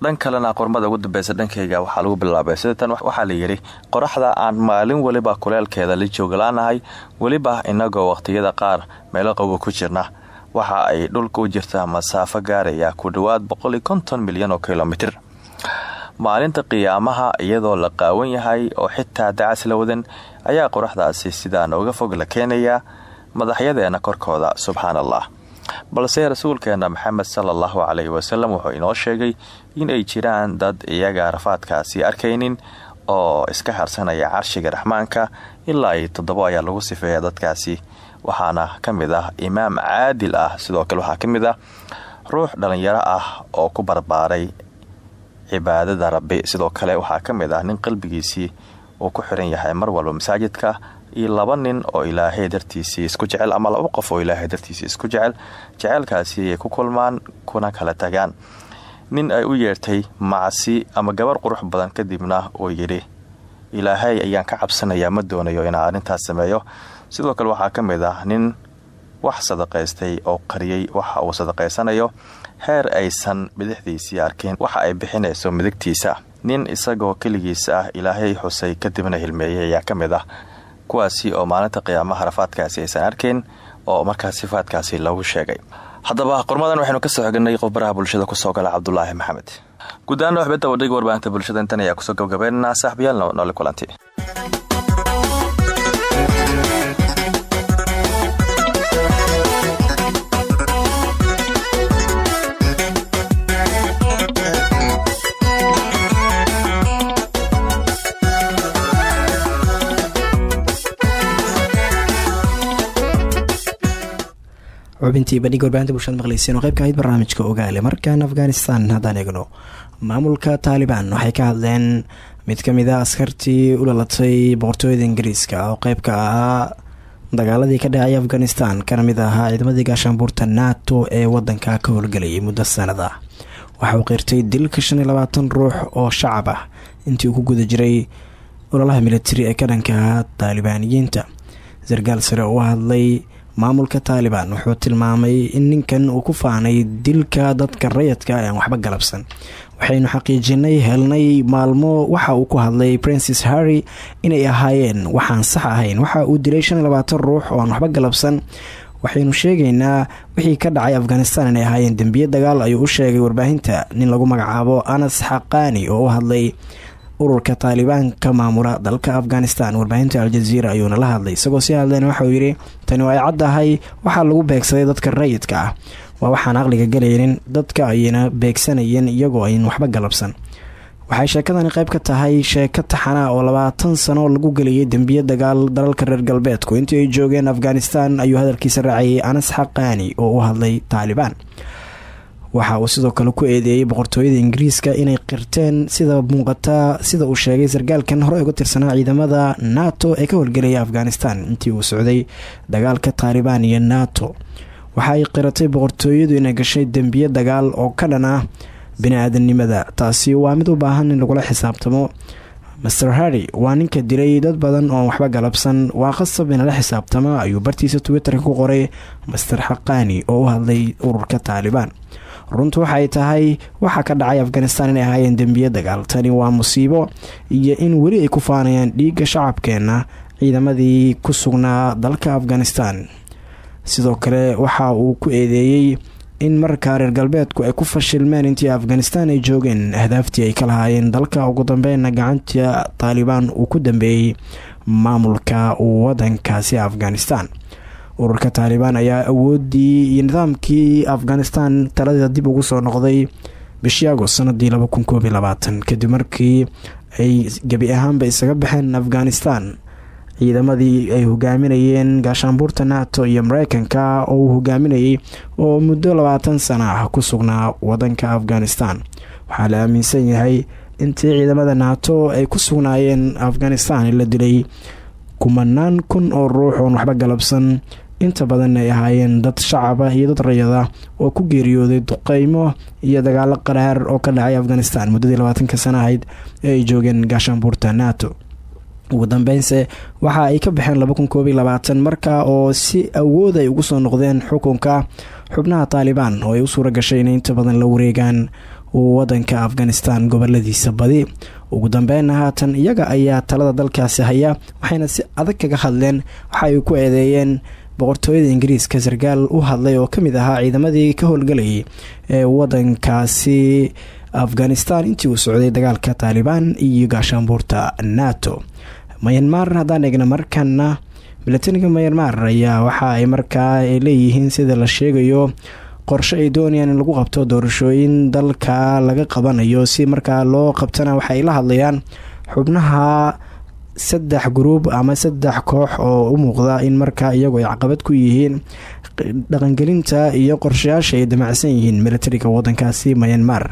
dhan kalena qormada ugu dambeysa dhankeyga waxaa lagu bilaabay. Sidatan waxaa layidhi qoraxda aan maalin weliba kuleelkeeda la jooglaanahay weliba inagoo waqhtiyada qaar meelo qawo ku jirna. Waxa ay dhulka u jirtaa masaafo gaaraya ku dhowaad milyan oo kilomitir. Maalinta qiyaamaha iyadoo la qaawan yahay oo xitaa dacas la wadan ayaa qoraxdaasi sidaan uga fog la keenayaa madaxyadeena korkooda subxaan allah balse rasuulkeena maxamed sala allahu caleyhi wasalam wuxuu inoo sheegay in ay jiraan dad iyaga rafaadkaasi arkaynin oo iska harsanaya carshiga raxmaanka ilaa iyo toddobo ayaa lagu sifeeya dadkaasi. Waxaana ka mid ah imaam caadil ah sidoo kale waxaa ka mid ah ruux dhallinyaro ah oo ku barbaaray cibaadada rabbi. Sidoo kale waxaa ka mid ah nin qalbigiisii uu ku xiran yahay mar walba masaajidka iyo laba nin oo ilaahay dartiisii isku jecel ama laba qof oo ilaahay dartiisii isku jecel jeceylkaasi ay ku kulmaan kuna kala tagaan nin ay u yeertay macsi ama gabar qurux badan kadibna uu yidhi ilaahay ayaan ka cabsanayaa ma doonayo inaan arrintaas sameeyo. Sidoo kale waxaa ka mid ah nin wax sadaqaystay oo qariyey waxa uu sadaqaysanayo heer aysan bidixdiisii arkin waxa ay bixinayso midigtiisa. Nin isagoo keligiisa ah ilaahay xusay kadibna hilmeeyey ayaa ka mid ah kuwaasi oo maalinta qiyaamaha rafaadkaasi aysan arkayn oo markaas sifaadkaasi lagu sheegay haddaba qormadan waxaynu ka soo xignay qof baraha bulshada ku soo gala cabdulaahi maxamed. Guudahaan waxbadda wadhiga warbaahinta bulshada intan ayaa ku soo gabgabeynana saaxibayaal noole kulanti xubintii bandhiga warbaahinta bulshada maqleyseen oo qaybka ahayd barnaamijka ogaale. Markan afghanistan haddaan eegno maamulka taalibaan waxay ka hadleen mid ka mid a ah askartii u dhalatay boqortooyada ingiriiska oo qeyb ka ahaa dagaaladii ka dhacay afghanistan kana mid ahaa ciidamadii gaashaanbuurta nato ee wadanka ka howlgelayay muddo sanad ah. Waxa uu qeyrtay dilka shan labaatan ruux oo shacab ah intii uu ku guda jiray ololaha militari ee ka dhanka taalibaaniyiinta sargaal sare u hadlay maamulka taalibaan wuxuu tilmaamay in ninkan uu ku faanay dilka dadka rayadka aan waxba galabsan. Waxaynu xaqiijinay helnay maalmo waxa uu ku hadlay princes harry inay ahaayeen waxaan sax ahayn waxa uu dilay shan ruux oo aan waxba galabsan. Waxaynu sheegaynaa wixii ka dhacay afghanistan inay ahaayeen dembiye dagaal ayuu u sheegay warbaahinta nin lagu magacaabo anas xaqaani oo u hadlay ururka taalibaan ka maamula dalka afghanistan. Warbaahinta aljaziira ayuuna la hadlay isagoo si hadleen waxauu yidhi tani waa ay caddahay waxaa lagu beegsaday dadka rayidka ah. Waa waxaan aqliga galaynin dadka ayna beegsanayeen iyagoo ayn waxba galabsan. Waxay sheekadani qayb ka tahay sheeko taxana oo labaatan sano lagu geliyay dembiye dagaal dalalka reer galbeedku. Intii ay joogeen afghanistan ayuu hadalkiisa raaciyay anas xaqaani oo u hadlay taalibaan waxa uu sidoo kale ku eedeeyey boqortooyada ingiriiska inay qirteen sida muuqata sida uu sheegay sargaalkan hore uga tirsanaa ciidamada nato ee ka howlgelaya afghanistan. Intii uu socday dagaalka taalibaan iyo nato. Waxa ay qiratay boqortooyadu inay gashay dembiye dagaal oo ka dhan ah bini-aadamnimada. Taasi waa mid u baahan in lagula xisaabtamo. Master harry waa ninka dilay dad badan oo waxba galabsan. Waa qasab inala xisaabtama ayuu bartiisa twitter-ka ku qoray master xaqaani oo u hadlay ururka taalibaan runtu waxay tahay waxa ka dhacay afghanistan inay ahaayeen dembiye dagaal. Tani waa musiibo iyo in weli ay ku faanayaan dhiigga shacabkeenna ciidamadii ku sugnaa dalka afghanistan. Sidoo kale waxa uu ku eedeeyey in markaa reer galbeedku ay ku fashilmeen intii afghanistan ay joogeen ahdaaftii ay ka lahaayeen dalka. Ugu dambeynna gacanta taalibaan uu ku dambeeyey maamulka wadankaasi afghanistan ururka taalibaan ayaa awoodii iyo nidaamkii afghanistan taladeeda dib ugu soo noqday bishii agost sanadii kadib markii ay gebi ahaanba isaga baxeen afghanistan. Ciidamadii ay hogaaminayeen gaashaanbuurta nato iyo mareykanka oo uu hogaaminayay oo muddo labaatan sana ah ku sugnaa wadanka afghanistan. Waxaa la aaminsan yahay intii ciidamada nato ay ku sugnaayeen afghanistan la dilay kumanaan kun oo ruux oon waxba galabsan inta badan ay ahaayeen dad shacaba iyo dad rayada oo ku geeriyooday duqeymo iyo dagaalo qaraar oo ka dhacay afghanistan muddadii labaatanka sana ahayd ee ay joogeen gaashaanbuurta nato. Ugu dambeynse waxa ay ka baxeen laba marka oo si awood ay ugu soo noqdeen xukunka xubnaha taalibaan oo ay u suura gashay inay inta badan la wareegaan wadanka afghanistan goboladiisa badi. Ugu dambeynna haatan iyaga ayaa talada dalkaasi haya waxayna si adag kaga hadleen waxa ay ku eedeeyeen boqortooyada ingiriiska sarkaal u hadlay oo ka mid ahaa ciidamadii ka howlgalayay ee wadankaasi afghanistan intii uu socday dagaalka taalibaan iyo gaashaanbuurta nato. Mayanmar haddaan eegna markana milatariga mayanmar ayaa waxa ay markaa leeyihiin sida la sheegayo qorshe ay doonayaan in lagu qabto doorashooyin dalka laga qabanayo si markaa loo qabtana waxaay la hadlayaan xubnaha saddex gruub ama saddex koox oo u muuqda in markaa iyagu ay caqabad ku yihiin dhaqangelinta iyo qorshayaasha ay damacsan yihiin militariga wadankaasi myanmar.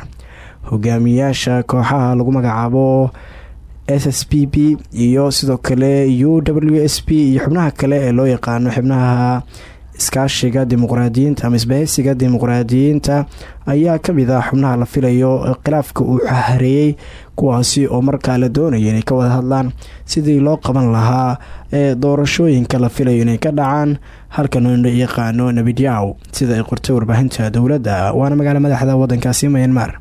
Hogaamiyaasha kooxaha lagu magacaabo s s p p iyo sidoo kale u w s p iyo xubnaha kale ee loo yaqaano xubnaha iskaashiga dimuqraadiyiinta ama isbahaysiga dimuqraadiyiinta ayaa ka mid ah xubnaha la filayo khilaafka uu hareeyey kuwaasi oo markaa la doonaya inay ka wada hadlaan sidii loo qaban lahaa ee doorashooyinka la filayo inay ka dhacaan halka noo yaqaano nabidyaw sida ay qortay warbaahinta dowladda. Waana magaala madaxda wadankaasi myanmar.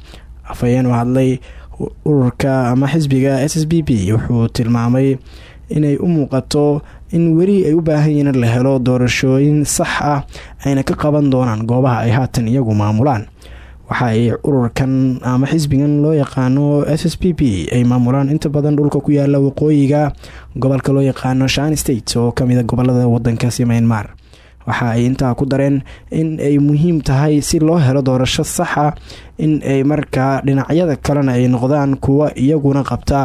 Afhayeen u hadlay ururka ama xisbiga s b b wuxuu tilmaamay inay u muuqato in weli ay u baahan yihiin in la helo doorashooyin sax ah ayna ka qaban doonaan goobaha ay haatan iyagu maamulaan. Waxa ay ururkan ama xisbigan loo yaqaano s s b b ay maamulaan. Inta badan dhulka ku yaalla waqooyiga gobolka loo yaqaano shan state oo kamida gobollada wadankaasi myanmar waxa ay intaa ku dareen in ay muhiim tahay si loo helo doorasho saxa in ay markaa dhinacyada kalena ay noqdaan kuwa iyaguna qabta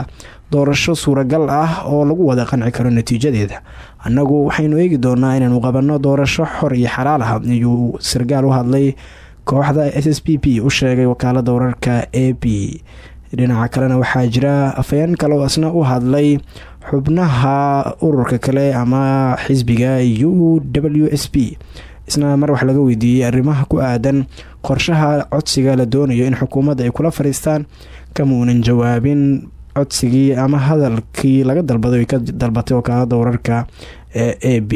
doorasho suuragal ah oo lagu wada qanci karo natiijadeeda. Annagu waxaynu eegi doonaa inaanu qabanno doorasho xor iyo xalaal ah ayuu sargaal u hadlay. Kooxda s b b u sheegay wakaalada wararka a b dhinaca kalena waxaa jira afhayeen kale oo isna u hadlay xubnaha ururka kale ama xisbiga u w s b isna mar wax laga weydiiyey arrimaha ku aadan qorshaha codsiga la doonayo in xukuumadda ay kula fadhiistaan kamaunan jawaabin codsigii ama hadalkii laga dalbaday ay ka dalbatay wakaalada wararka ee a b.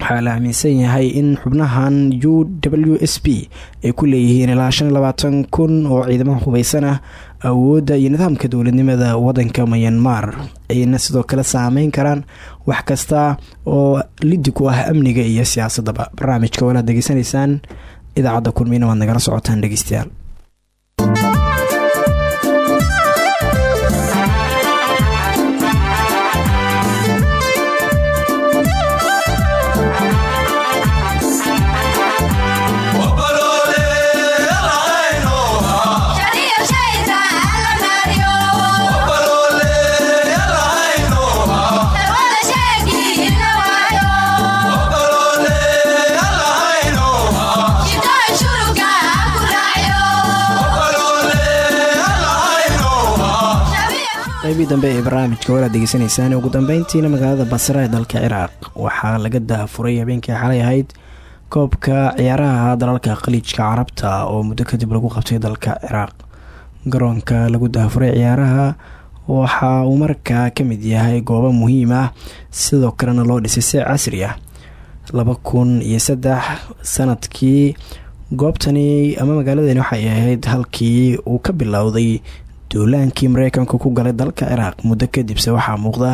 Waxaa la aaminsan yahay in xubnahan u w s b ay ku leeyihiin ilaa kun oo ciidamaha hubeysan ah awoodda iyo nidaamka dowladnimada wadanka myanmar. Ayna sidoo kale saameyn karaan wax kasta oo lidi ku ah amniga iyo siyaasadaba. Barnaamijka walaad degeysanaysaan idaacadda kulmina waad nagala socotaan dhegeystayaal qaybii dambe ee barnaamijka walaad degeysanaysaan ugu dambeyntiina magaalada basra ee dalka ciraaq. Waxaa laga daafuray habeenkii xalay ahayd koobka ciyaaraha dalalka khaliijka carabta oo muddo kadib lagu qabtay dalka ciraaq. Garoonka lagu daafuray ciyaaraha waxa uu markaa ka mid yahay goobo muhiim ah sidoo kalena loo dhisay si casri ah. Laba kun iyo saddex sannadkii goobtani ama magaaladani waxay ahayd halkii uu ka bilowday duulaankii mareykanka ku galay dalka ciraaq muddo kadibse waxaa muuqda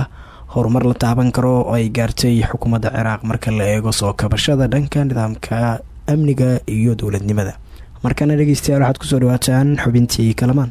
horumar la taaban karo oo ay gaartay xukuumadda ciraaq marka la eego soo kabashada dhanka nidaamka amniga iyo dowladnimada. Markana dhegeystayaal waxaad ku soo dhawaataan xubintii kalamaan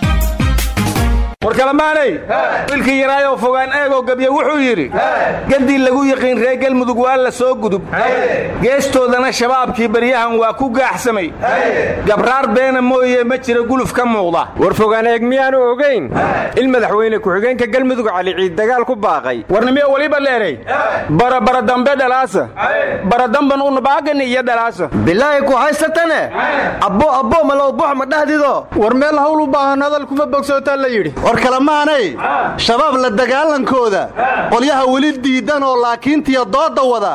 war kalamaanay wiilkii yaraayoo fogaan eegoo gebye wuxuu yidhi gaddii lagu yiqiin reer gelmudug waa la soo gudub. Geestoodana shabaabkii baryahan waa ku gaaxsamay. Gabraar beena mooye ma jira guluf ka muuqda. War fogaan eeg miyaanu ogayn il madaxweyne ku-xigeenka galmudug cali ciid dagaal ku baaqay. Warnimiyo weliba leeray. Barabara dambe dhalaasa. Baradamban unabaagan iyo dhalaasa. Bilaahi ku haysatane? Abbo abbo malowbuux ma dhahdido? War meel hawl u baahan hadal kuma bogsootaa la yidhi war kalemaanay shabaab la dagaalankooda. Qolyaha weli diidan oo laakiintiya doodda wada.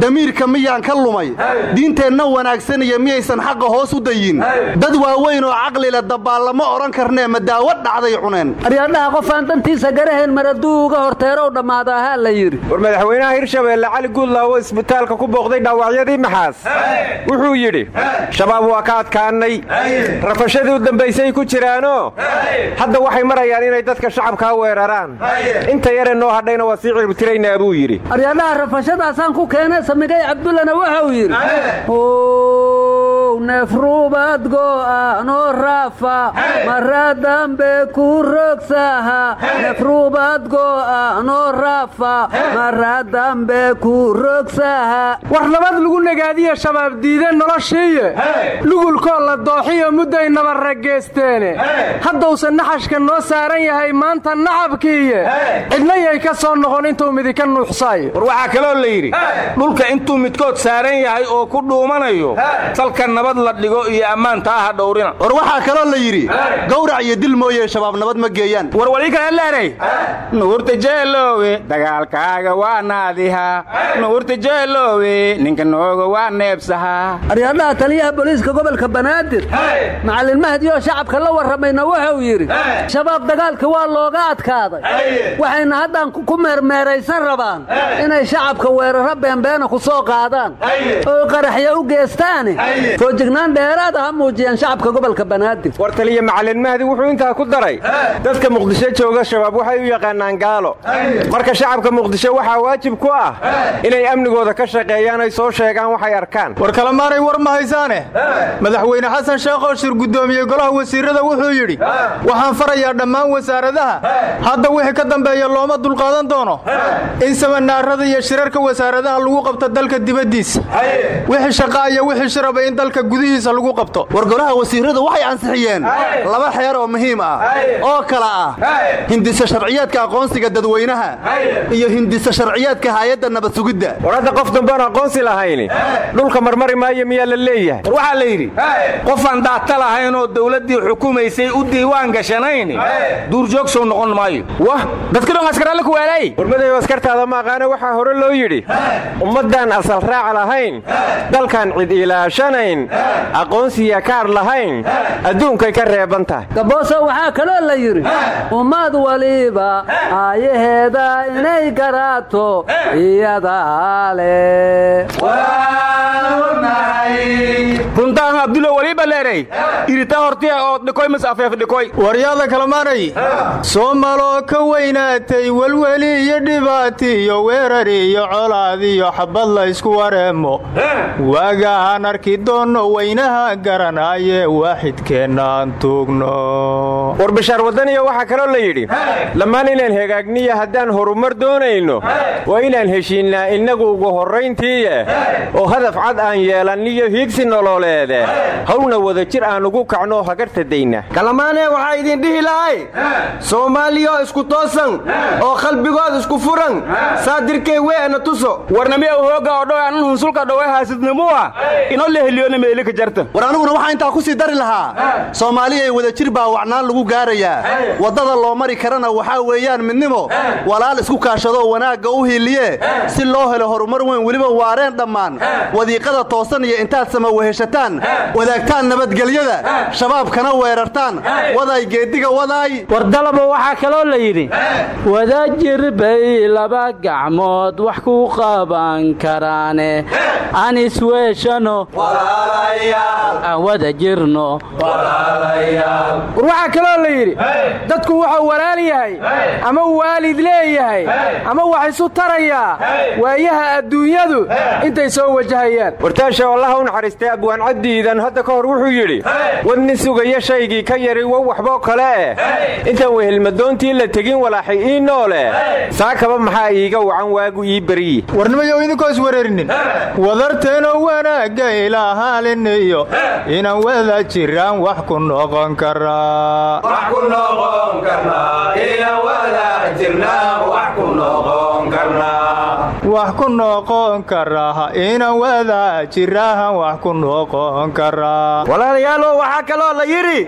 Damiirka miyaan ka lumay? Diinteenna wanaagsan iyo miyaysan xaqa hoos u dayin. Dad waaweyn oo caqlile dabbaallama odhan karnee ma daawo dhacday cuneen. Aryadhaha qofaan dantiisa garaheen maraduu uga horteerow dhammaada ahaa la yidhi. War madaxweynaha hirshabeelle cali guudlaawo isbitaalka ku booqday dhaawacyadii maxaas. Wuxuu yidhi shabaab waa ka adkaannay. Rafashadii u dambaysay ku jiraanoo? Hadda waxay marayaan inay dadka shacabkaa weeraraan. Inta yare noo hadhayna waa sii ciribtiraynaa buu yidhi. Aryadhaha rafashadaasaan ku keenay samigay cabdullana wuxuu yidhi neefruubad go'aanoo raafa mara dambe ku rogsaha neefruubad go'aanoo raafa mara dambe ku rogsaha war nabad lagu nagaadiya shabaab diide noloshiiye. Lugulkoo la dooxiyo mudday nabarrageesteene haddausan naxashka noo saaran yahay maanta nacabkiiye. Cidna yay ka soo noqon intuu midika nuuxsaayo war waxaa kaloo la yidhi dhulka intuu midkood saaran yahay oo ku dhuumanayo salka nabad la dhigo iyo ammaantaa ha dhowrina. War waxaa kaloo la yidhi gawrac iyo dil mooye shabaab nabad ma geeyaan. War walii kale leeray nuurta jeeloowe dagaalkaaga waa naadiha. Nuurta jeeloowe ninka nooga waa neebsaha. Aryadhaha taliyaha booliiska gobolka banaadir macallin mahdi oo shacabka la warramayna wuxuu yidhi shabaab dagaalka waa looga adkaaday. Waxayna haddaan ku meermeeraysan rabaan inay shacabka weeraro beenbeena ku soo qaadaan oo qaraxya u geestaane foojignaan dheeraada ha muujiyaan shacabka gobolka banaadir war taliya macallin mahdi wuxuu intaa ku daray dadka muqdisho jooga shabaab waxay u yaqaanaan gaalo. Marka shacabka muqdisho waxaa waajib ku ah inay amnigooda ka shaqeeyaan ay soo sheegaan waxay arkaan. War kalemaaray war ma haysaane? Madaxweyne xasan sheekh oo shir guddoomiyey golaha wasiirada wuxuu yidhi waxaan farayaa dhammaan wasaaradaha. Hadda wixii ka dambeeya looma dulqaadan doono. In samanaarada iyo shirarka wasaaradaha lagu qabto dalka dibaddiisa. Wixii shaqaa iyo wixii shiraba in dalka gudihiisa lagu qabto. War golaha wasiiradu waxay ansixiyeen laba xeer oo muhiim ah. Oo kala ah. Hindisa sharciyaadka aqoonsiga dadweynaha. Iyo hindisa sharciyaadka hay'adda nabad sugidda war hadda qof dambean aqoonsi lahayni dhulka marmari maayo miyaa la leeyahay? War waxaa la yidhi qofaan daata lahayn oo dawladdii xukumaysay u diiwaan gashanayn duurjoogsow noqon maayo. Wah dadka dhan askaraale ku weelay warmadayo askartaada ma aqaane waxaa hore loo yidhi ummaddaan asal raac lahayn. Dalkan cid ilaashanayn aqoonsiya kaar lahayn adduunkay ka reeban tahay. Gabooso waxaa kaloo la yidhi ummad waliba aayaheeda inay garaato iyadaa leh runtaan abdulo waliba leeray. Irita hortiya oo dhikoy mas afeef dhikoy. Waryaada kalamaanay soomaloo ka weynaatay welweli iyo dhibaati iyo weerar iyo colaad iyo xabad la ysku wareemo. Waagaan arki doonno weynaha garanaaye waaxidkeennaan tuugno. War bishaar wadaniya waxaa kaloo la yidhi dhammaan inaan hagaagniya haddaan horumar doonayno waa inaan heshiinnaa innagu ugu horrayntiiye oo hadaf cad aan yeelanniyo hiigsi nololeede. Hawlna wada jir aan ugu kacnoo hagarta dayna. Kalamaanee waxaa idin dhihi lahay soomaaliyoo isku toosan oo qalbigood isku furan saadirkay weena tuso. Warnamiya hooga oo dhow anan hunsulka dhowe haasidnimuwa inoo leheliyoona meelika jarta war aniguna waxaa intaa ku sii dari lahaa soomaaliya wada jir baa wacnaan lagu gaarayaa waddada loo mari karana waxaa weeyaan midnimo. Walaal isku kaashadoo wanaagga u hiiliye si loo helo horumar weyn weliba waareen dhammaan. Wadiiqada toosan iyo intaad sama weheshataan. Wadaagtaan nabadgelyada. Shabaabkana weerartaan. Waday geeddiga wadaay wardalaba waxaa kaloo la yidhi wadajir bay laba gacmood wax ku qaban karaane. Aan isweeshano aan wada jirno. War waxaa kaloo la yidhi dadku wuxuu walaal yahay ama waalid leeyahay ama wax isu tarayaa waayaha adduunyadu intay soo wajahayaan. Wartaasha allaha u naxariistay abwaan caddiidan hadda ka hor wuxuu yidhi wadni sugaya shaygii ka yari wa waxboo kale. Eh intaan wehelmadoontii la tegin walaaxay ii noole saakaba maxaa iiga wacan waagu ii beryi warnimayow idinkoo is wareerinin. Wadarteenoo wanaagga ilaahaaliniyo inaan wada jiraan wax ku noqon karaa wax ku noqon karaa inaan wada jiraan wax ku noqon karaa walaalayaalow waxaa kaloo la yidhi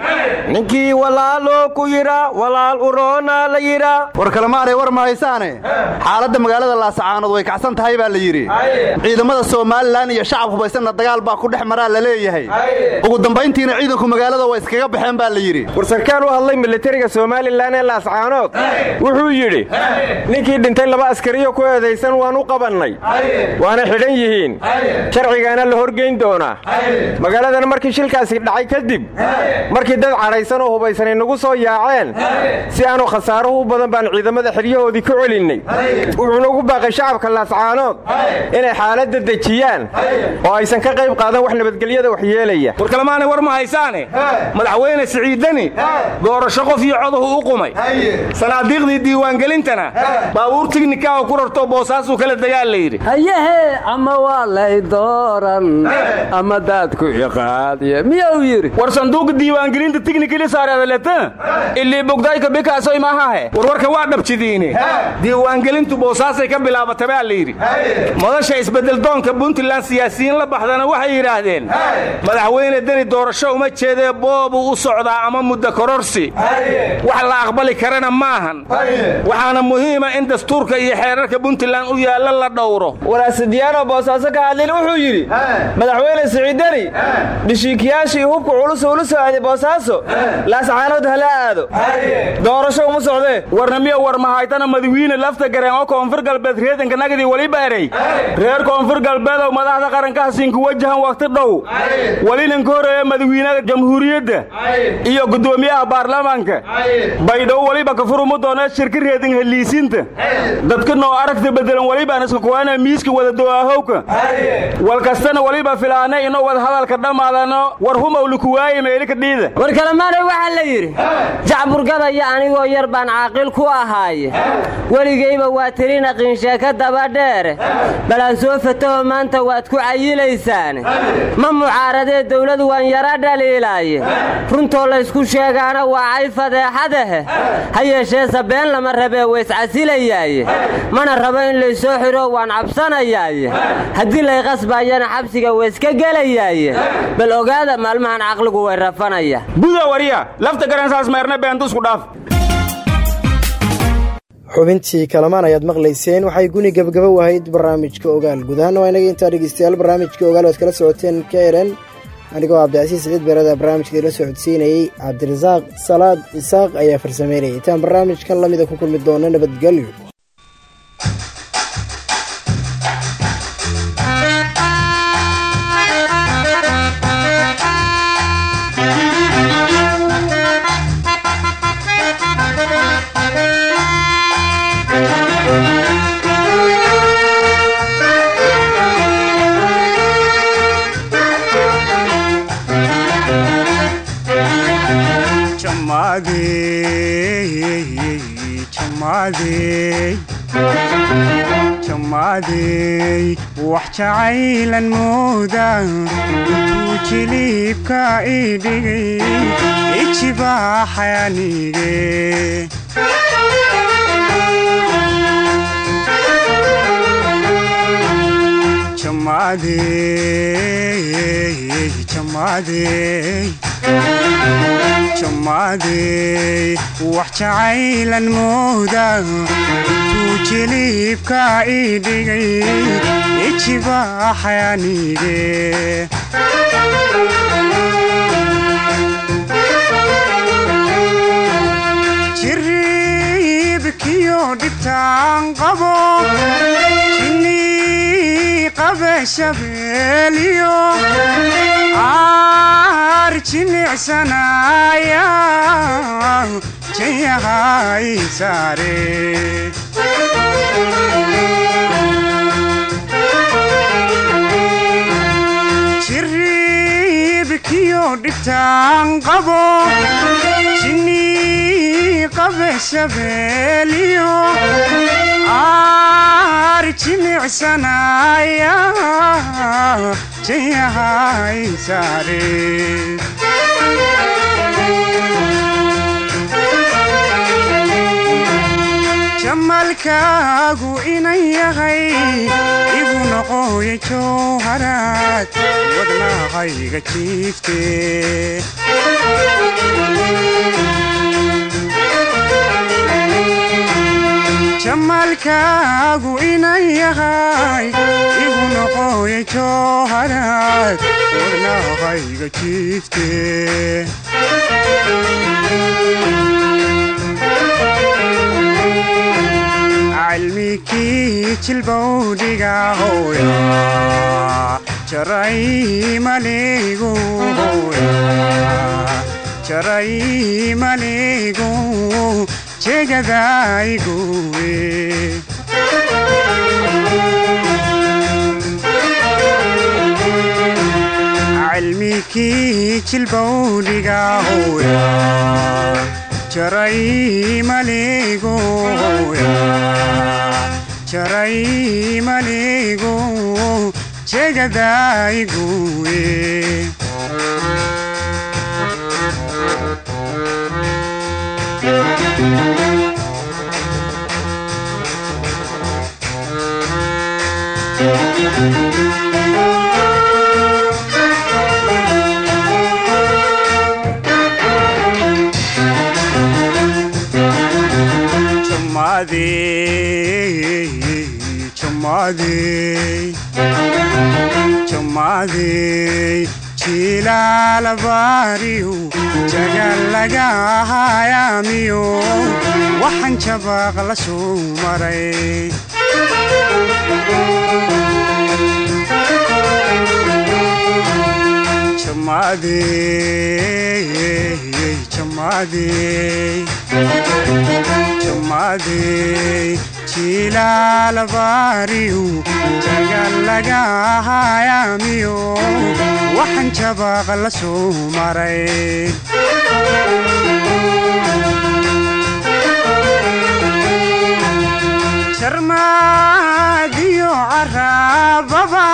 ninkii walaaloo ku yidha walaal uroona la yidha war kalemaanay war ma haysaane. Xaaladda magaalada laasacaanood way kacsan tahay baa la yidhi. Ciidamada somalilan iyo shacab hubaysanna dagaal baa ku dhex maraa la leeyahay. Ugu dambayntiina ciidanku magaalada way iskaga baxeen baa la yidhi. War sarkaal u hadlay militariga somalilan ee laascaanood. Wuxuu yidhi ninkii dhintay laba askariyo ku eedaysan waan u qabannay waana xidhan yihiin. Sharcigaana la horgeyn doonaa. Magaaladana markii shilkaasi dhacay kadib markii dad cadhaysan oo hubaysanay nagu soo yaaceen si aanu khasaaruhu u badan baan ciidamada xeryahoodii ku celinnay. Wuxuuna ugu baaqay shacabka laascaanood inay xaaladda dejiyaan oo aysan ka qayb qaadan wax nabadgelyada waxyeelaya warkalamaana war ma haysaane. Madaxweyne siciidani doorasho qof iyo coduhu u qumay. Sanaadiiqdii diiwaangelintana baabuur tignika oo ku rarto boosaasuu kala dagaal la yidhi. Hayehe ama waa lay dooran ama daadku iqaadiye miyuu yidhi? War sanduuqa diiwaangelinta tignikili saareedaleta ilii bugdayka bikaasoy maahahe warwarka waa dhabjidiine diiwaangelintu boosaasay ka bilaabatay baa la yidhi. Madasha isbeddeldoonka puntland siyaasiyiin la baxdana waxay yidhaahdeen madaxweyne deni doorasho uma jeedee boobuu u socdaa ama muddo kororsi. Wax la aqbali karana maahan. Waxaana muhiima in dastuurka iyo xeerarka puntland u yaalla la dhowro. Walaasidiyaanoo boosaaso ka hadlin wuxuu yidhi madaxweyne siciidani dhishiikiyaashii hubka culus uu la soo aaday boosaaso laascaanood hala aado. Doorasho uma socdee warnamiyo war mahaytana madawiine lafta gareen oo koonfur galbeed reedanka nagadii weliba erey reer koonfur galbeedow madaxda qarankaha sinku wajahan wakhti dhow. Welinanka horeeye madawiinaha jamhuuriyadda iyo guddoomiyaha baarlamaanka. Baydhow weliba kafurumu doonee shirka reedin heliisinta dadka noo aragta bedelan welibaan iska kuwaana miiska wada do'aahowka wal kastana weliba filaana inoo wada hadalka dhammaadano war humawli kuwaaye meelika dhiida. War kalemaanay waxaa la yidhi jacburgadaya anigoo yar baan caaqil ku ahaaye. Weligayba waa tirina qiinsheeka dabadheere balaan soo fataho maanta waad ku cayilaysaane ma mucaaradee dawladu waan yara dhaliilaaye. Runtoo laysku sheegaana waa cay fadeexadahe ha yeeshee sabeen lama rabee wayscasilayaaye mana rabo in laysoo xidho waan cabsanayaaye haddii lay qasbaayana xabsiga wayska gelayaaye bal ogaada maalmahan caqligu way rafanaya. Buda wariya lafta garansaas meerne beentusku dhaaf. Xubintii kalamaan ayaad maqlayseen waxay guni gebagaba u ahayd barnaamijka ogaal. Gudahaan waa inaga intaa dhegeystayaal barnaamijka ogaal oad kala socoteen ka eren anigoo cabdicasiis siciid beerada barnaamijka ila socodsiinayey cabdirasaaq salaad isaaq ayaa farsameynayay. Intaan barnaamijkan lamida ku kulmi doono nabadgelyo wax jacaylan mooda intuu jiliibka ii dhigay ijibaaxanige jamaadey wax jacaylan mooda. Intuu ii dhigay ijibaaxanige jiribkiyo dhibtaan qabo qabe shabeeliyo aar jinicsanaya jayahay saare jiribkiyo dhibtaan qabo jinni qabe shabeeliyo aar jinicsanaya jayahay saare jamalkaagu inan yahay igu noqoya jowharaad wadnaaqayga jiifte jamalkaagu inan yahay igu noqoya jowharaad wadnaaqayga jiifte. Cilmikii jilbowdhiga hooya jaray maligu hooya jaray maligu jegadayguwe cilmikii jilbowdhiga hooya jaray maligu hooya jaray maligu jegadayguwe jumaadey jilaalabaariyu jagalaga hayaamiyo waxaan jabaaq la soo maray jumaadey jilaalabaariyu jagalaga hayaamiyo waxaan jabaaq la soo maray. Jarmaadiyo caraababa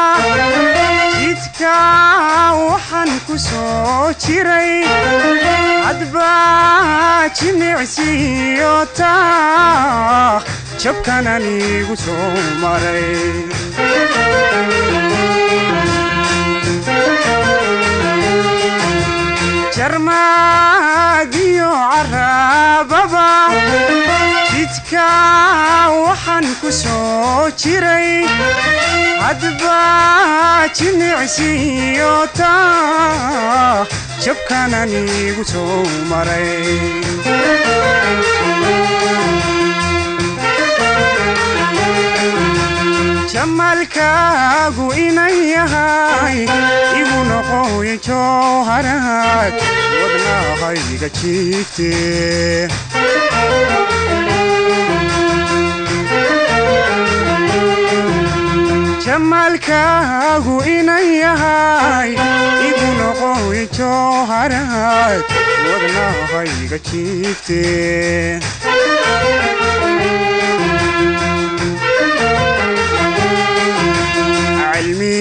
jidka waxaan ku soo jiray. Hadbaa jimicsiyo taa jabkanan iigu soo maray jarmaadiyo caraababa jidka waxaan ku soo jiray. Hadbaa jimicsiyo taa jabkanan iigu soo maray jamalkaagu inan yahay igu noqoy jowharaad wadnahayga jiifte jamalkaagu inan yahay igu noqoy jowharaad wadnahayga jiifte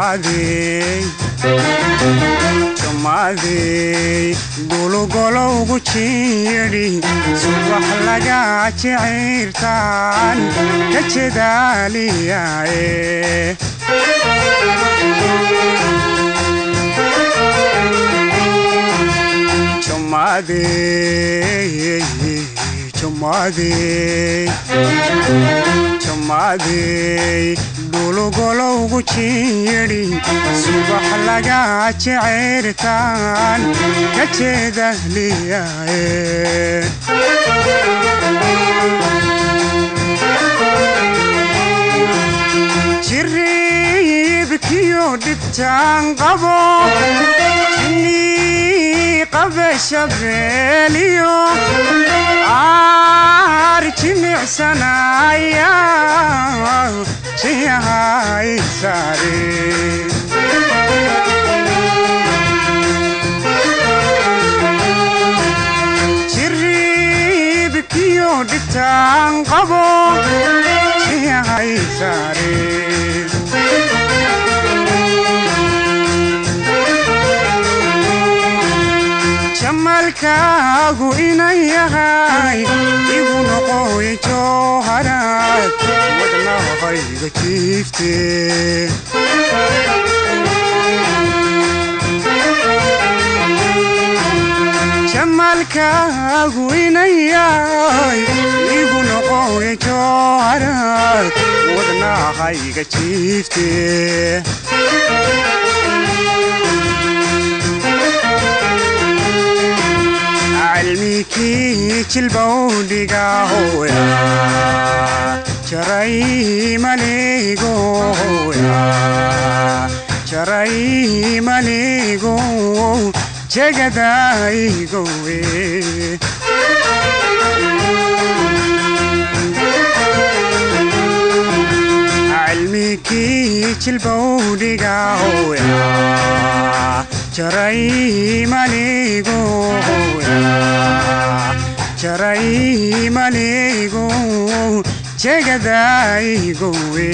jegadayguwe jumaadey gulugolowgu jiidhi subax laga jiciirtaan ka jedaaliyaaye jumaadey gulugolowgu jiidhi subax laga jiciirtaan ka jeedaaliyaaye jiriibkiyo dhibtaan qabo jiyahay saare jiribkiyo dhibtaan qabo saare jamalkaagu inan yahay igu noqoy jooharaad wadnahayga jiifte jamalkaagu inan yahay igu noqoy jooharaad wadnahayga jiifte cilmikii jilbowdhiga hooya jaray maligo hooya jaray maligo jegadaygowe cilmikii jilbowdhiga hooya jaray maligo jaray maligo ಜಗದಾಯಿಗೋವೆ